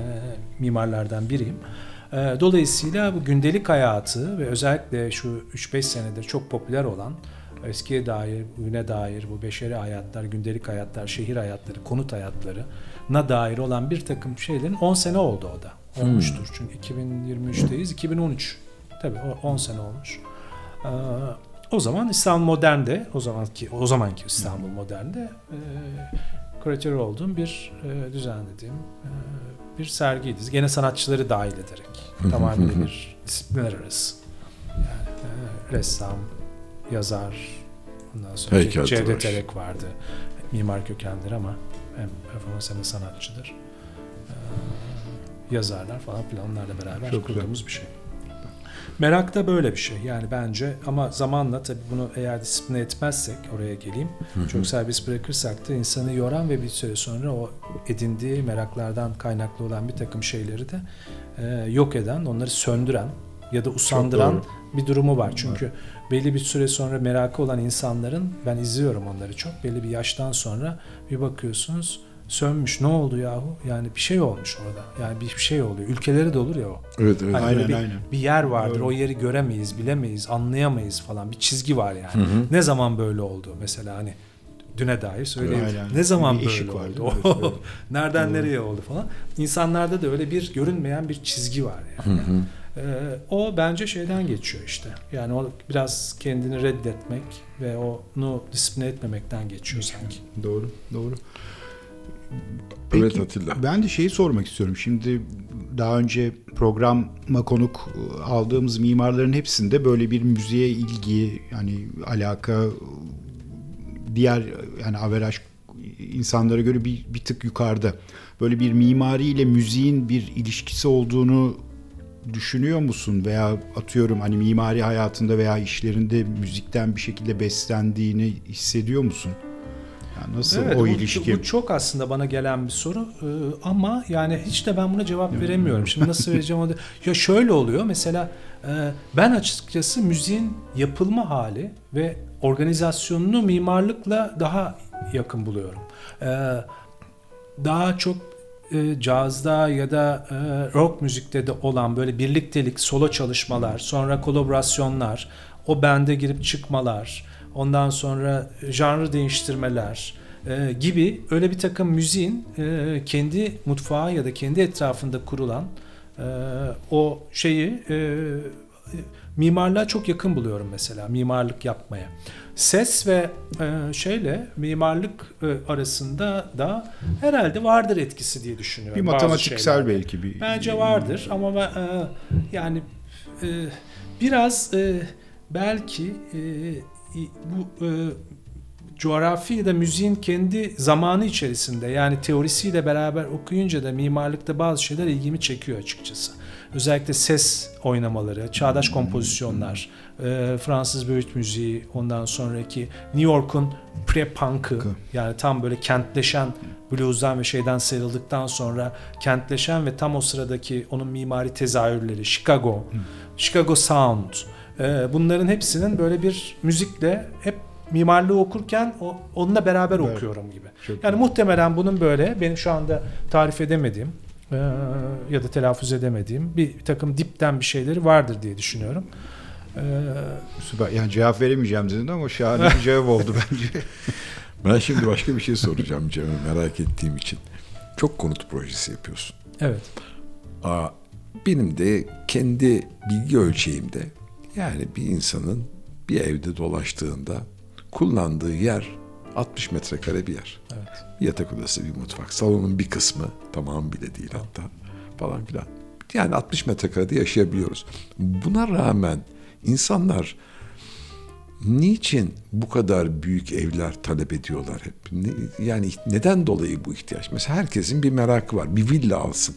mimarlardan biriyim. E, dolayısıyla bu gündelik hayatı ve özellikle şu 3-5 senedir çok popüler olan eskiye dair, bugüne dair bu beşeri hayatlar, gündelik hayatlar, şehir hayatları, konut hayatları na dair olan bir takım şeylerin 10 sene oldu o da. Olmuştur çünkü 2023'teyiz. 2013. Tabii o 10 sene olmuş. Ee, o zaman İstanbul Modern'de, o zamanki o zamanki İstanbul Modern'de e, küratör olduğum bir e, düzenlediğim e, bir sergiydi. Gene sanatçıları dahil ederek tamamıyla bir disiplinler arası. Yani e, ressam, yazar, ondan sonra Heykeltıraş. Cevdet Erek vardı. Mimar kökenlidir ama hem performans hem de sanatçıdır. Ee, yazarlar falan filan onlarla beraber Çok güzel. kurduğumuz bir şey. Merak da böyle bir şey. Yani bence ama zamanla tabii bunu eğer disipline etmezsek oraya geleyim. Çok serbest bırakırsak da insanı yoran ve bir süre sonra o edindiği meraklardan kaynaklı olan bir takım şeyleri de e, yok eden, onları söndüren ya da usandıran bir durumu var. Çünkü belli bir süre sonra merakı olan insanların ben izliyorum onları çok belli bir yaştan sonra bir bakıyorsunuz sönmüş ne oldu yahu yani bir şey olmuş orada yani bir şey oluyor ülkeleri de olur ya o Evet evet. Hani Aynen, bir, aynen. bir yer vardır. Doğru. O yeri göremeyiz, bilemeyiz, anlayamayız falan. Bir çizgi var yani. Ne zaman böyle oldu mesela hani düne dair söyleyeyim. Aynen. Ne zaman Bir böyle eşik var, oldu? Evet. <laughs> Nereden nereye oldu falan. İnsanlarda da öyle bir görünmeyen bir çizgi var yani. Ee, o bence şeyden geçiyor işte. Yani o biraz kendini reddetmek ve onu disipline etmemekten geçiyor sanki. Doğru, doğru. Evet Atilla. Ben de şeyi sormak istiyorum. Şimdi daha önce programa konuk aldığımız mimarların hepsinde böyle bir müziğe ilgi, yani alaka diğer yani averaj insanlara göre bir, bir tık yukarıda. Böyle bir mimariyle müziğin bir ilişkisi olduğunu düşünüyor musun veya atıyorum hani mimari hayatında veya işlerinde müzikten bir şekilde beslendiğini hissediyor musun? Yani nasıl Evet, o bu, ilişki? Bu çok aslında bana gelen bir soru Ee, ama yani hiç de ben buna cevap veremiyorum. Şimdi nasıl <laughs> vereceğim onu Ya şöyle oluyor mesela e, ben açıkçası müziğin yapılma hali ve organizasyonunu mimarlıkla daha yakın buluyorum. Ee, Daha çok e, cazda ya da e, rock müzikte de olan böyle birliktelik, solo çalışmalar, sonra kolaborasyonlar, o bende girip çıkmalar, ondan sonra janrı değiştirmeler e, gibi öyle bir takım müziğin e, kendi mutfağı ya da kendi etrafında kurulan e, o şeyi e, mimarlığa çok yakın buluyorum mesela mimarlık yapmaya. Ses ve e, şeyle mimarlık e, arasında da herhalde vardır etkisi diye düşünüyorum. bir matematiksel belki bir Bence vardır ama ben, e, yani e, biraz e, belki e, bu e, coğrafi ya da müziğin kendi zamanı içerisinde yani teorisiyle beraber okuyunca da mimarlıkta bazı şeyler ilgimi çekiyor açıkçası. Özellikle ses oynamaları, çağdaş kompozisyonlar, e, Fransız böğüt müziği, ondan sonraki New York'un pre-punk'ı yani tam böyle kentleşen blues'dan ve şeyden sıyrıldıktan sonra kentleşen ve tam o sıradaki onun mimari tezahürleri, Chicago, Chicago Sound, bunların hepsinin böyle bir müzikle hep mimarlığı okurken o, onunla beraber Evet. okuyorum gibi. Çok Yani muhtemelen bunun böyle benim şu anda tarif edemediğim e, ya da telaffuz edemediğim bir, bir takım dipten bir şeyleri vardır diye düşünüyorum. E, Süper. Yani cevap veremeyeceğim dedin ama şahane bir cevap oldu <laughs> bence. Ben şimdi başka bir şey soracağım Cem'e merak ettiğim için. Çok konut projesi yapıyorsun. evet. Aa, benim de kendi bilgi ölçeğimde yani bir insanın bir evde dolaştığında kullandığı yer 60 metrekare bir yer. Evet. Bir yatak odası, bir mutfak. Salonun bir kısmı tamam bile değil hatta falan filan. Yani 60 metrekarede yaşayabiliyoruz. Buna rağmen insanlar niçin bu kadar büyük evler talep ediyorlar hep? Ne- yani neden dolayı bu ihtiyaç? Mesela herkesin bir merakı var. Bir villa alsın.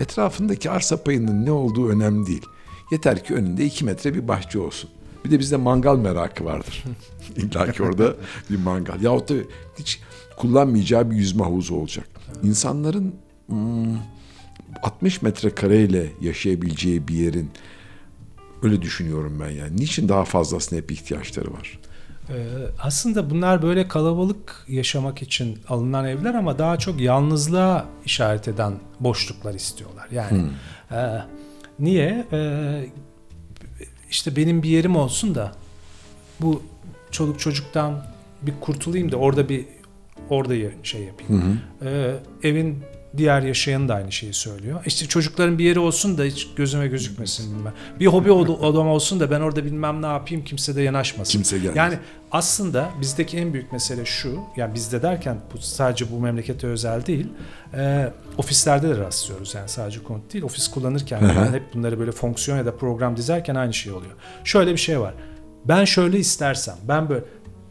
Etrafındaki arsa payının ne olduğu önemli değil. Yeter ki önünde iki metre bir bahçe olsun. Bir de bizde mangal merakı vardır. <laughs> İlla ki orada bir mangal. Yahut da hiç kullanmayacağı bir yüzme havuzu olacak. İnsanların hmm, 60 metrekareyle yaşayabileceği bir yerin öyle düşünüyorum ben yani. Niçin daha fazlasına hep ihtiyaçları var? Ee, aslında bunlar böyle kalabalık yaşamak için alınan evler ama daha çok yalnızlığa işaret eden boşluklar istiyorlar. Yani e, niye? E, işte benim bir yerim olsun da bu çoluk çocuktan bir kurtulayım da orada bir orada şey yapayım. Ee, evin diğer yaşayanı da aynı şeyi söylüyor. İşte çocukların bir yeri olsun da hiç gözüme gözükmesin bilmem. Bir hobi od- odam olsun da ben orada bilmem ne yapayım kimse de yanaşmasın. Kimse gelmesin. Yani aslında bizdeki en büyük mesele şu. Yani bizde derken bu sadece bu memlekete özel değil. e, ofislerde de rastlıyoruz yani sadece konut değil. Ofis kullanırken ben hep bunları böyle fonksiyon ya da program dizerken aynı şey oluyor. Şöyle bir şey var. Ben şöyle istersem ben böyle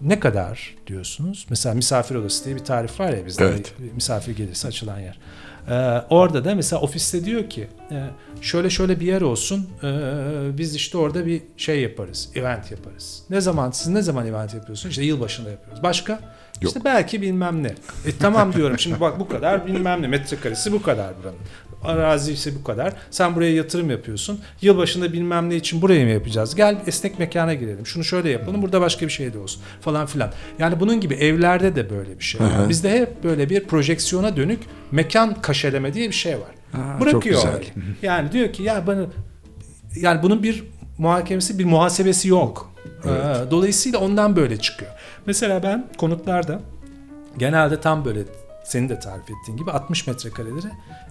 ne kadar diyorsunuz? Mesela misafir odası diye bir tarif var ya bizde. Evet. Misafir gelirse açılan yer. Ee, orada da mesela ofiste diyor ki e, şöyle şöyle bir yer olsun e, biz işte orada bir şey yaparız event yaparız. Ne zaman siz ne zaman event yapıyorsunuz? İşte yılbaşında yapıyoruz. Başka? İşte belki bilmem ne. E tamam diyorum şimdi bak bu kadar bilmem ne metrekaresi bu kadar buranın. Arazi ise bu kadar. Sen buraya yatırım yapıyorsun. Yılbaşında bilmem ne için buraya mı yapacağız? Gel esnek mekana girelim. Şunu şöyle yapalım. Burada başka bir şey de olsun falan filan. Yani bunun gibi evlerde de böyle bir şey var. Bizde hep böyle bir projeksiyona dönük mekan kaşeleme diye bir şey var. Ha, Bırakıyor çok güzel. <laughs> Yani diyor ki ya bana yani bunun bir muhakemesi, bir muhasebesi yok. Ee, Dolayısıyla ondan böyle çıkıyor. Mesela ben konutlarda genelde tam böyle senin de tarif ettiğin gibi 60 metrekareleri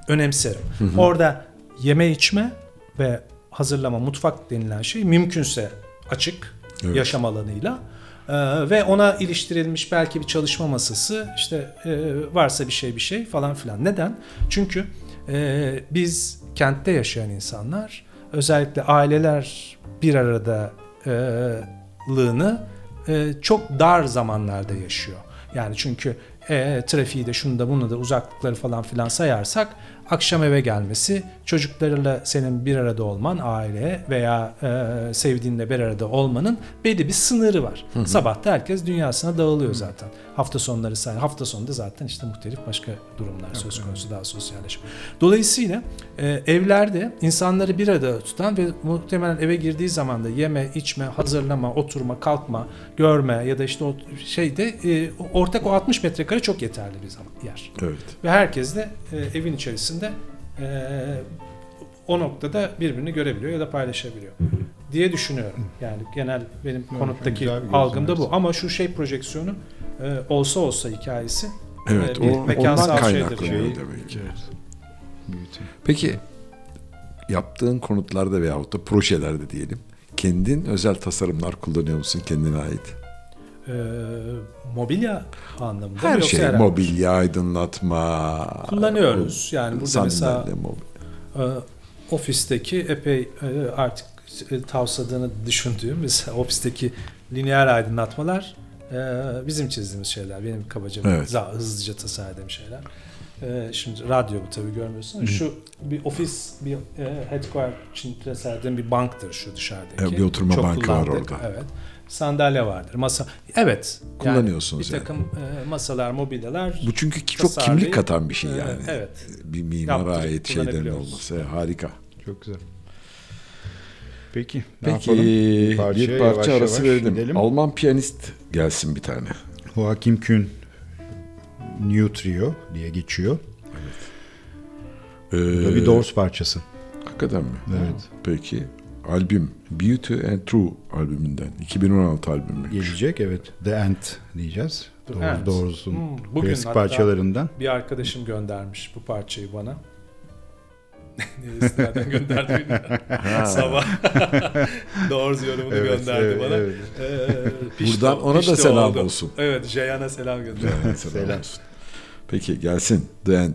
önemserim. Orada yeme içme ve hazırlama mutfak denilen şey mümkünse açık Evet. yaşam alanıyla Ee, ve ona iliştirilmiş belki bir çalışma masası işte e, varsa bir şey bir şey falan filan. Neden? Çünkü e, biz kentte yaşayan insanlar özellikle aileler bir arada e, lığını e, çok dar zamanlarda yaşıyor. Yani çünkü e, trafiği de şunu da bunu da uzaklıkları falan filan sayarsak akşam eve gelmesi, çocuklarıyla senin bir arada olman, aile veya e, sevdiğinle bir arada olmanın belli bir sınırı var. Sabah da herkes dünyasına dağılıyor zaten. Hafta sonları say, hafta sonunda zaten işte muhtelif başka durumlar söz konusu daha sosyalleşme. Dolayısıyla e, evlerde insanları bir arada tutan ve muhtemelen eve girdiği zaman da yeme, içme, hazırlama, oturma, kalkma, görme ya da işte o şeyde e, ortak o 60 metrekare çok yeterli bir zaman yer. Evet. Ve herkes de e, evin içerisinde e, o noktada birbirini görebiliyor ya da paylaşabiliyor diye düşünüyorum. Yani genel benim konuttaki algım da bu. Ama şu şey projeksiyonu e, olsa olsa hikayesi Evet, e, bir o, mekansal ondan şeydir. kaynaklanıyor Yani. demek ki. Büyütün. Peki yaptığın konutlarda veyahut da projelerde diyelim kendin özel tasarımlar kullanıyor musun kendine ait? E, mobilya anlamında mı Her şey herhangi- mobilya, aydınlatma. Kullanıyoruz. Yani burada mesela e, ofisteki epey e, artık e, tavsadığını düşündüğüm mesela ofisteki lineer aydınlatmalar e, bizim çizdiğimiz şeyler. Benim kabaca Evet. daha hızlıca tasarladığım şeyler. E, şimdi radyo bu tabii görmüyorsun. Şu bir ofis, bir e, headquarter için tasarladığım bir banktır şu dışarıdaki. Evet, bir oturma Çok bankı var orada. Evet. Sandalye vardır. Masa. Evet. yani Kullanıyorsunuz Bir yani. takım e, masalar, mobilyalar. Bu çünkü çok kimlik katan bir şey e, yani. evet. Bir mimara Yaptırıp ait şeylerin olması. Harika. Çok güzel. Peki. ne Peki yapalım? bir parça parça, yavaş arası yavaş verelim. gidelim. Alman piyanist gelsin bir tane. Joachim Kühn New Trio diye geçiyor. Ee, Bu da bir Doors parçası. Hakikaten mi? Evet. Peki. Albüm Beauty and True albümünden. 2016 albümü. Gelecek evet. The End diyeceğiz. Doors, End. Doors'un Hmm, bugün klasik parçalarından. Bir arkadaşım göndermiş bu parçayı bana. Neresi nereden gönderdi. Sabah <laughs> Doors yorumunu Evet, gönderdi evet, bana. evet. Ee, pişti- Buradan ona da selam oldu. olsun. Evet, Jayan'a selam gönderdi. Selam. olsun. Peki gelsin. The End.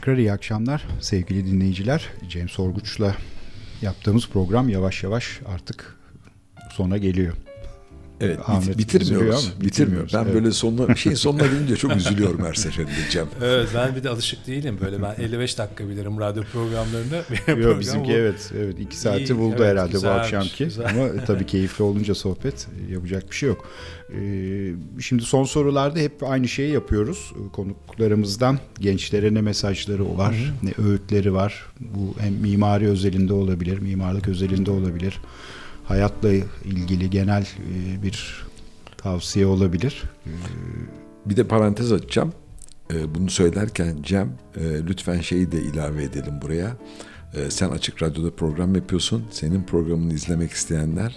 Tekrar iyi akşamlar sevgili dinleyiciler. Cem Sorguç'la yaptığımız program yavaş yavaş artık sona geliyor. Evet Ahmet bitirmiyoruz. ama Bitirmiyoruz. Ben evet. böyle sonuna şeyin sonuna <laughs> gelince çok üzülüyorum her seferinde Cem. Evet ben bir de alışık değilim böyle ben <laughs> 55 dakika bilirim radyo programlarında. <laughs> Benim Yo, program bizimki bu. evet evet iki saati İyi, buldu evet, herhalde bu akşamki güzel. ama tabii keyifli olunca sohbet yapacak bir şey yok. Ee, şimdi son sorularda hep aynı şeyi yapıyoruz. Konuklarımızdan gençlere ne mesajları var, ne öğütleri var. Bu hem mimari özelinde olabilir, mimarlık özelinde olabilir. Hayatla ilgili genel e, bir tavsiye olabilir. Ee, Bir de parantez açacağım. Ee, bunu söylerken Cem e, lütfen şeyi de ilave edelim buraya. Ee, sen Açık Radyo'da program yapıyorsun. Senin programını izlemek isteyenler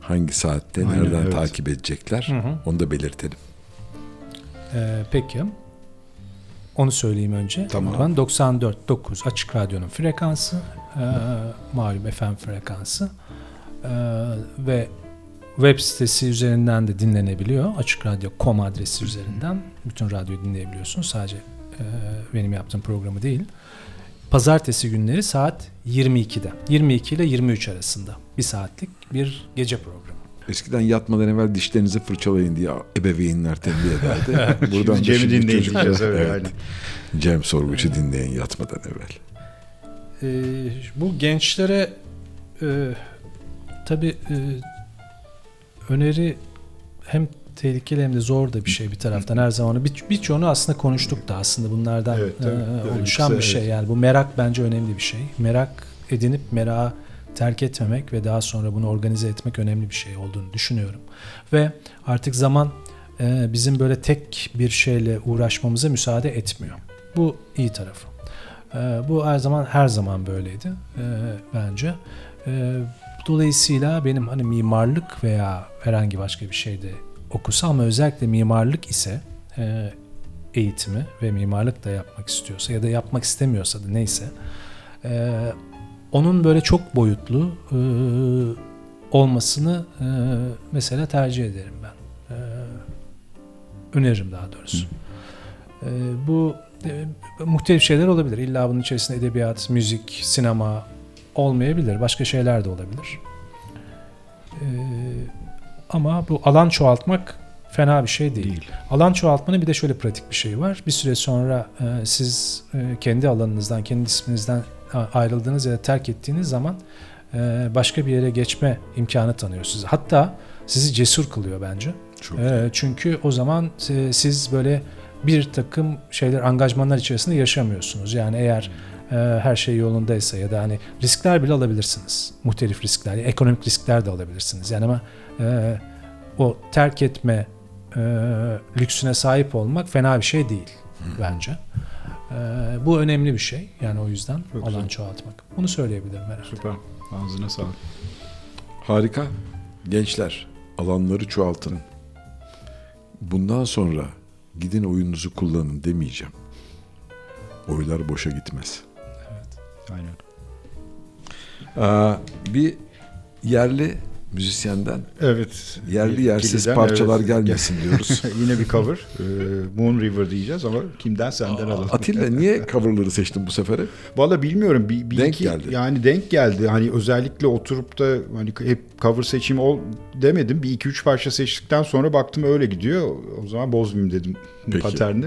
hangi saatte, Aynen, nereden evet. takip edecekler Hı hı. onu da belirtelim. Ee, peki. Onu söyleyeyim önce. Tamam. Ben 94.9 Açık Radyo'nun frekansı. E, malum FM frekansı. E, ve web sitesi üzerinden de dinlenebiliyor. Açık Radyo.com adresi üzerinden bütün radyoyu dinleyebiliyorsunuz. Sadece e, benim yaptığım programı değil. Pazartesi günleri saat 22'de. 22 ile 23 arasında. Bir saatlik bir gece programı. Eskiden yatmadan evvel dişlerinizi fırçalayın diye ebeveynler tembih ederdi. <laughs> Buradan Şimdi Cem'i diyeceğiz, evet. Cem Sorguç'u dinleyin yatmadan evvel. Ee, bu gençlere e, tabii e, öneri hem tehlikeli hem de zor da bir şey bir taraftan her zaman. Bir, birçoğunu aslında konuştuk da aslında bunlardan Evet, tabii. e, oluşan bir şey, şey. evet. Yani bu merak bence önemli bir şey. Merak edinip merağı terk etmemek ve daha sonra bunu organize etmek önemli bir şey olduğunu düşünüyorum. Ve artık zaman e, bizim böyle tek bir şeyle uğraşmamıza müsaade etmiyor. Bu iyi tarafı. E, bu her zaman her zaman böyleydi e, bence. E, dolayısıyla benim hani mimarlık veya herhangi başka bir şeyde okusa ama özellikle mimarlık ise e, eğitimi ve mimarlık da yapmak istiyorsa ya da yapmak istemiyorsa da neyse e, onun böyle çok boyutlu e, olmasını e, mesela tercih ederim ben. E, öneririm daha doğrusu. E, bu e, muhtelif şeyler olabilir. İlla bunun içerisinde edebiyat, müzik, sinema olmayabilir. Başka şeyler de olabilir. E, ama bu alan çoğaltmak fena bir şey değil. Değil. Alan çoğaltmanın bir de şöyle pratik bir şey var. Bir süre sonra e, siz e, kendi alanınızdan, kendi disiplininizden a- ayrıldığınız ya da terk ettiğiniz zaman e, başka bir yere geçme imkanı tanıyor size. Hatta sizi cesur kılıyor bence. Çok E, çünkü o zaman e, siz böyle bir takım şeyler, angajmanlar içerisinde yaşamıyorsunuz. Yani eğer e, her şey yolundaysa ya da hani riskler bile alabilirsiniz. Muhtelif riskler, ekonomik riskler de alabilirsiniz. Yani ama e, o terk etme e, lüksüne sahip olmak fena bir şey değil bence. E, bu önemli bir şey. Yani o yüzden Çok alan güzel. çoğaltmak. Bunu söyleyebilirim herhalde. Süper. Ağzına sağlık. Harika. Gençler alanları çoğaltın. Bundan sonra gidin oyununuzu kullanın demeyeceğim. Oylar boşa gitmez. Aynen. Aa, bir yerli müzisyenden Evet. yerli yersiz Kiliden, parçalar evet. gelmesin diyoruz. <laughs> Yine bir cover. Ee, Moon River diyeceğiz ama kimden senden alalım. Atilla niye coverları seçtin bu sefer? Valla bilmiyorum. Bir, bir Denk iki, geldi. Yani denk geldi. Hani özellikle oturup da hani hep cover seçimi ol demedim. Bir iki üç parça seçtikten sonra baktım öyle gidiyor. O zaman bozmayayım dedim Peki. paterni.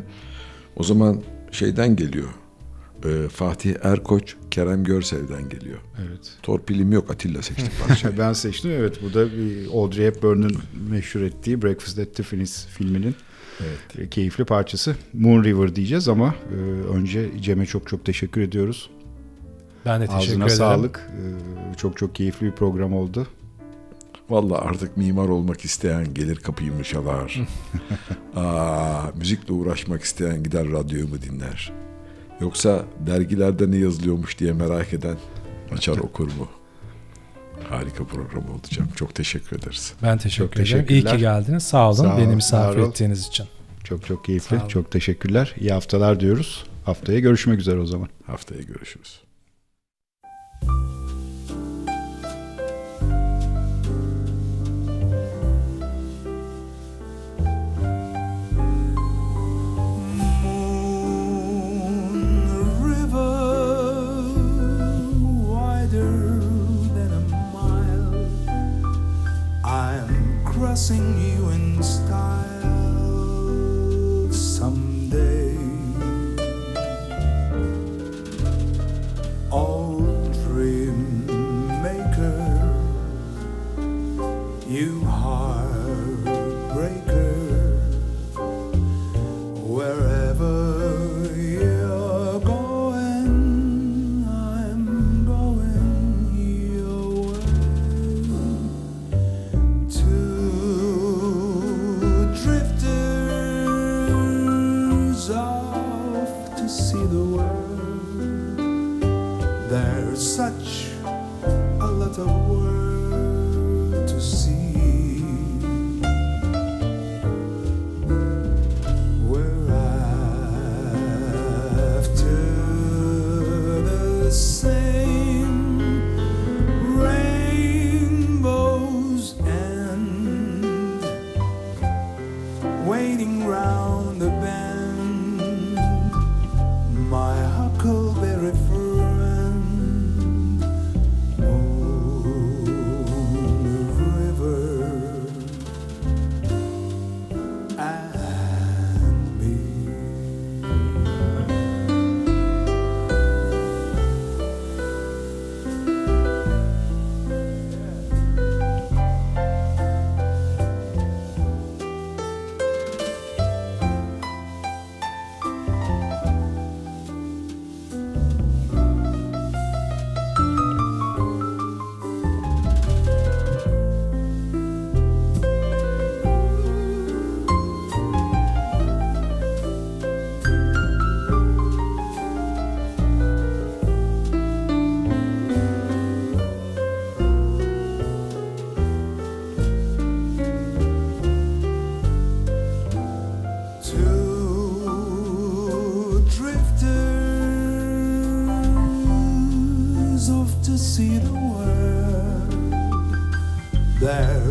O zaman şeyden geliyor. Ee, Fatih Erkoç, Kerem Görsev'den geliyor. Evet. Torpilim yok Atilla seçti <laughs> parçayı. <laughs> ben seçtim evet. Bu da bir Audrey Hepburn'un meşhur ettiği Breakfast at Tiffany's filminin e, keyifli parçası. Moon River diyeceğiz ama e, önce Cem'e çok çok teşekkür ediyoruz. Ben de teşekkür Ağzına ederim. sağlık. E, çok çok keyifli bir program oldu. Vallahi artık mimar olmak isteyen gelir kapıyı çalar. <laughs> Aa, müzikle uğraşmak isteyen gider radyomu dinler. Yoksa dergilerde ne yazılıyormuş diye merak eden açar okur mu? Harika program oldu Cem. Çok teşekkür ederiz. Ben teşekkür Çok ederim. İyi ki geldiniz. Sağ olun. Sağ Beni misafir var ol. ettiğiniz için. Çok çok keyifli. Olun. Çok teşekkürler. İyi haftalar diyoruz. Haftaya görüşmek üzere o zaman. Haftaya görüşürüz. passing you instead.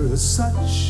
such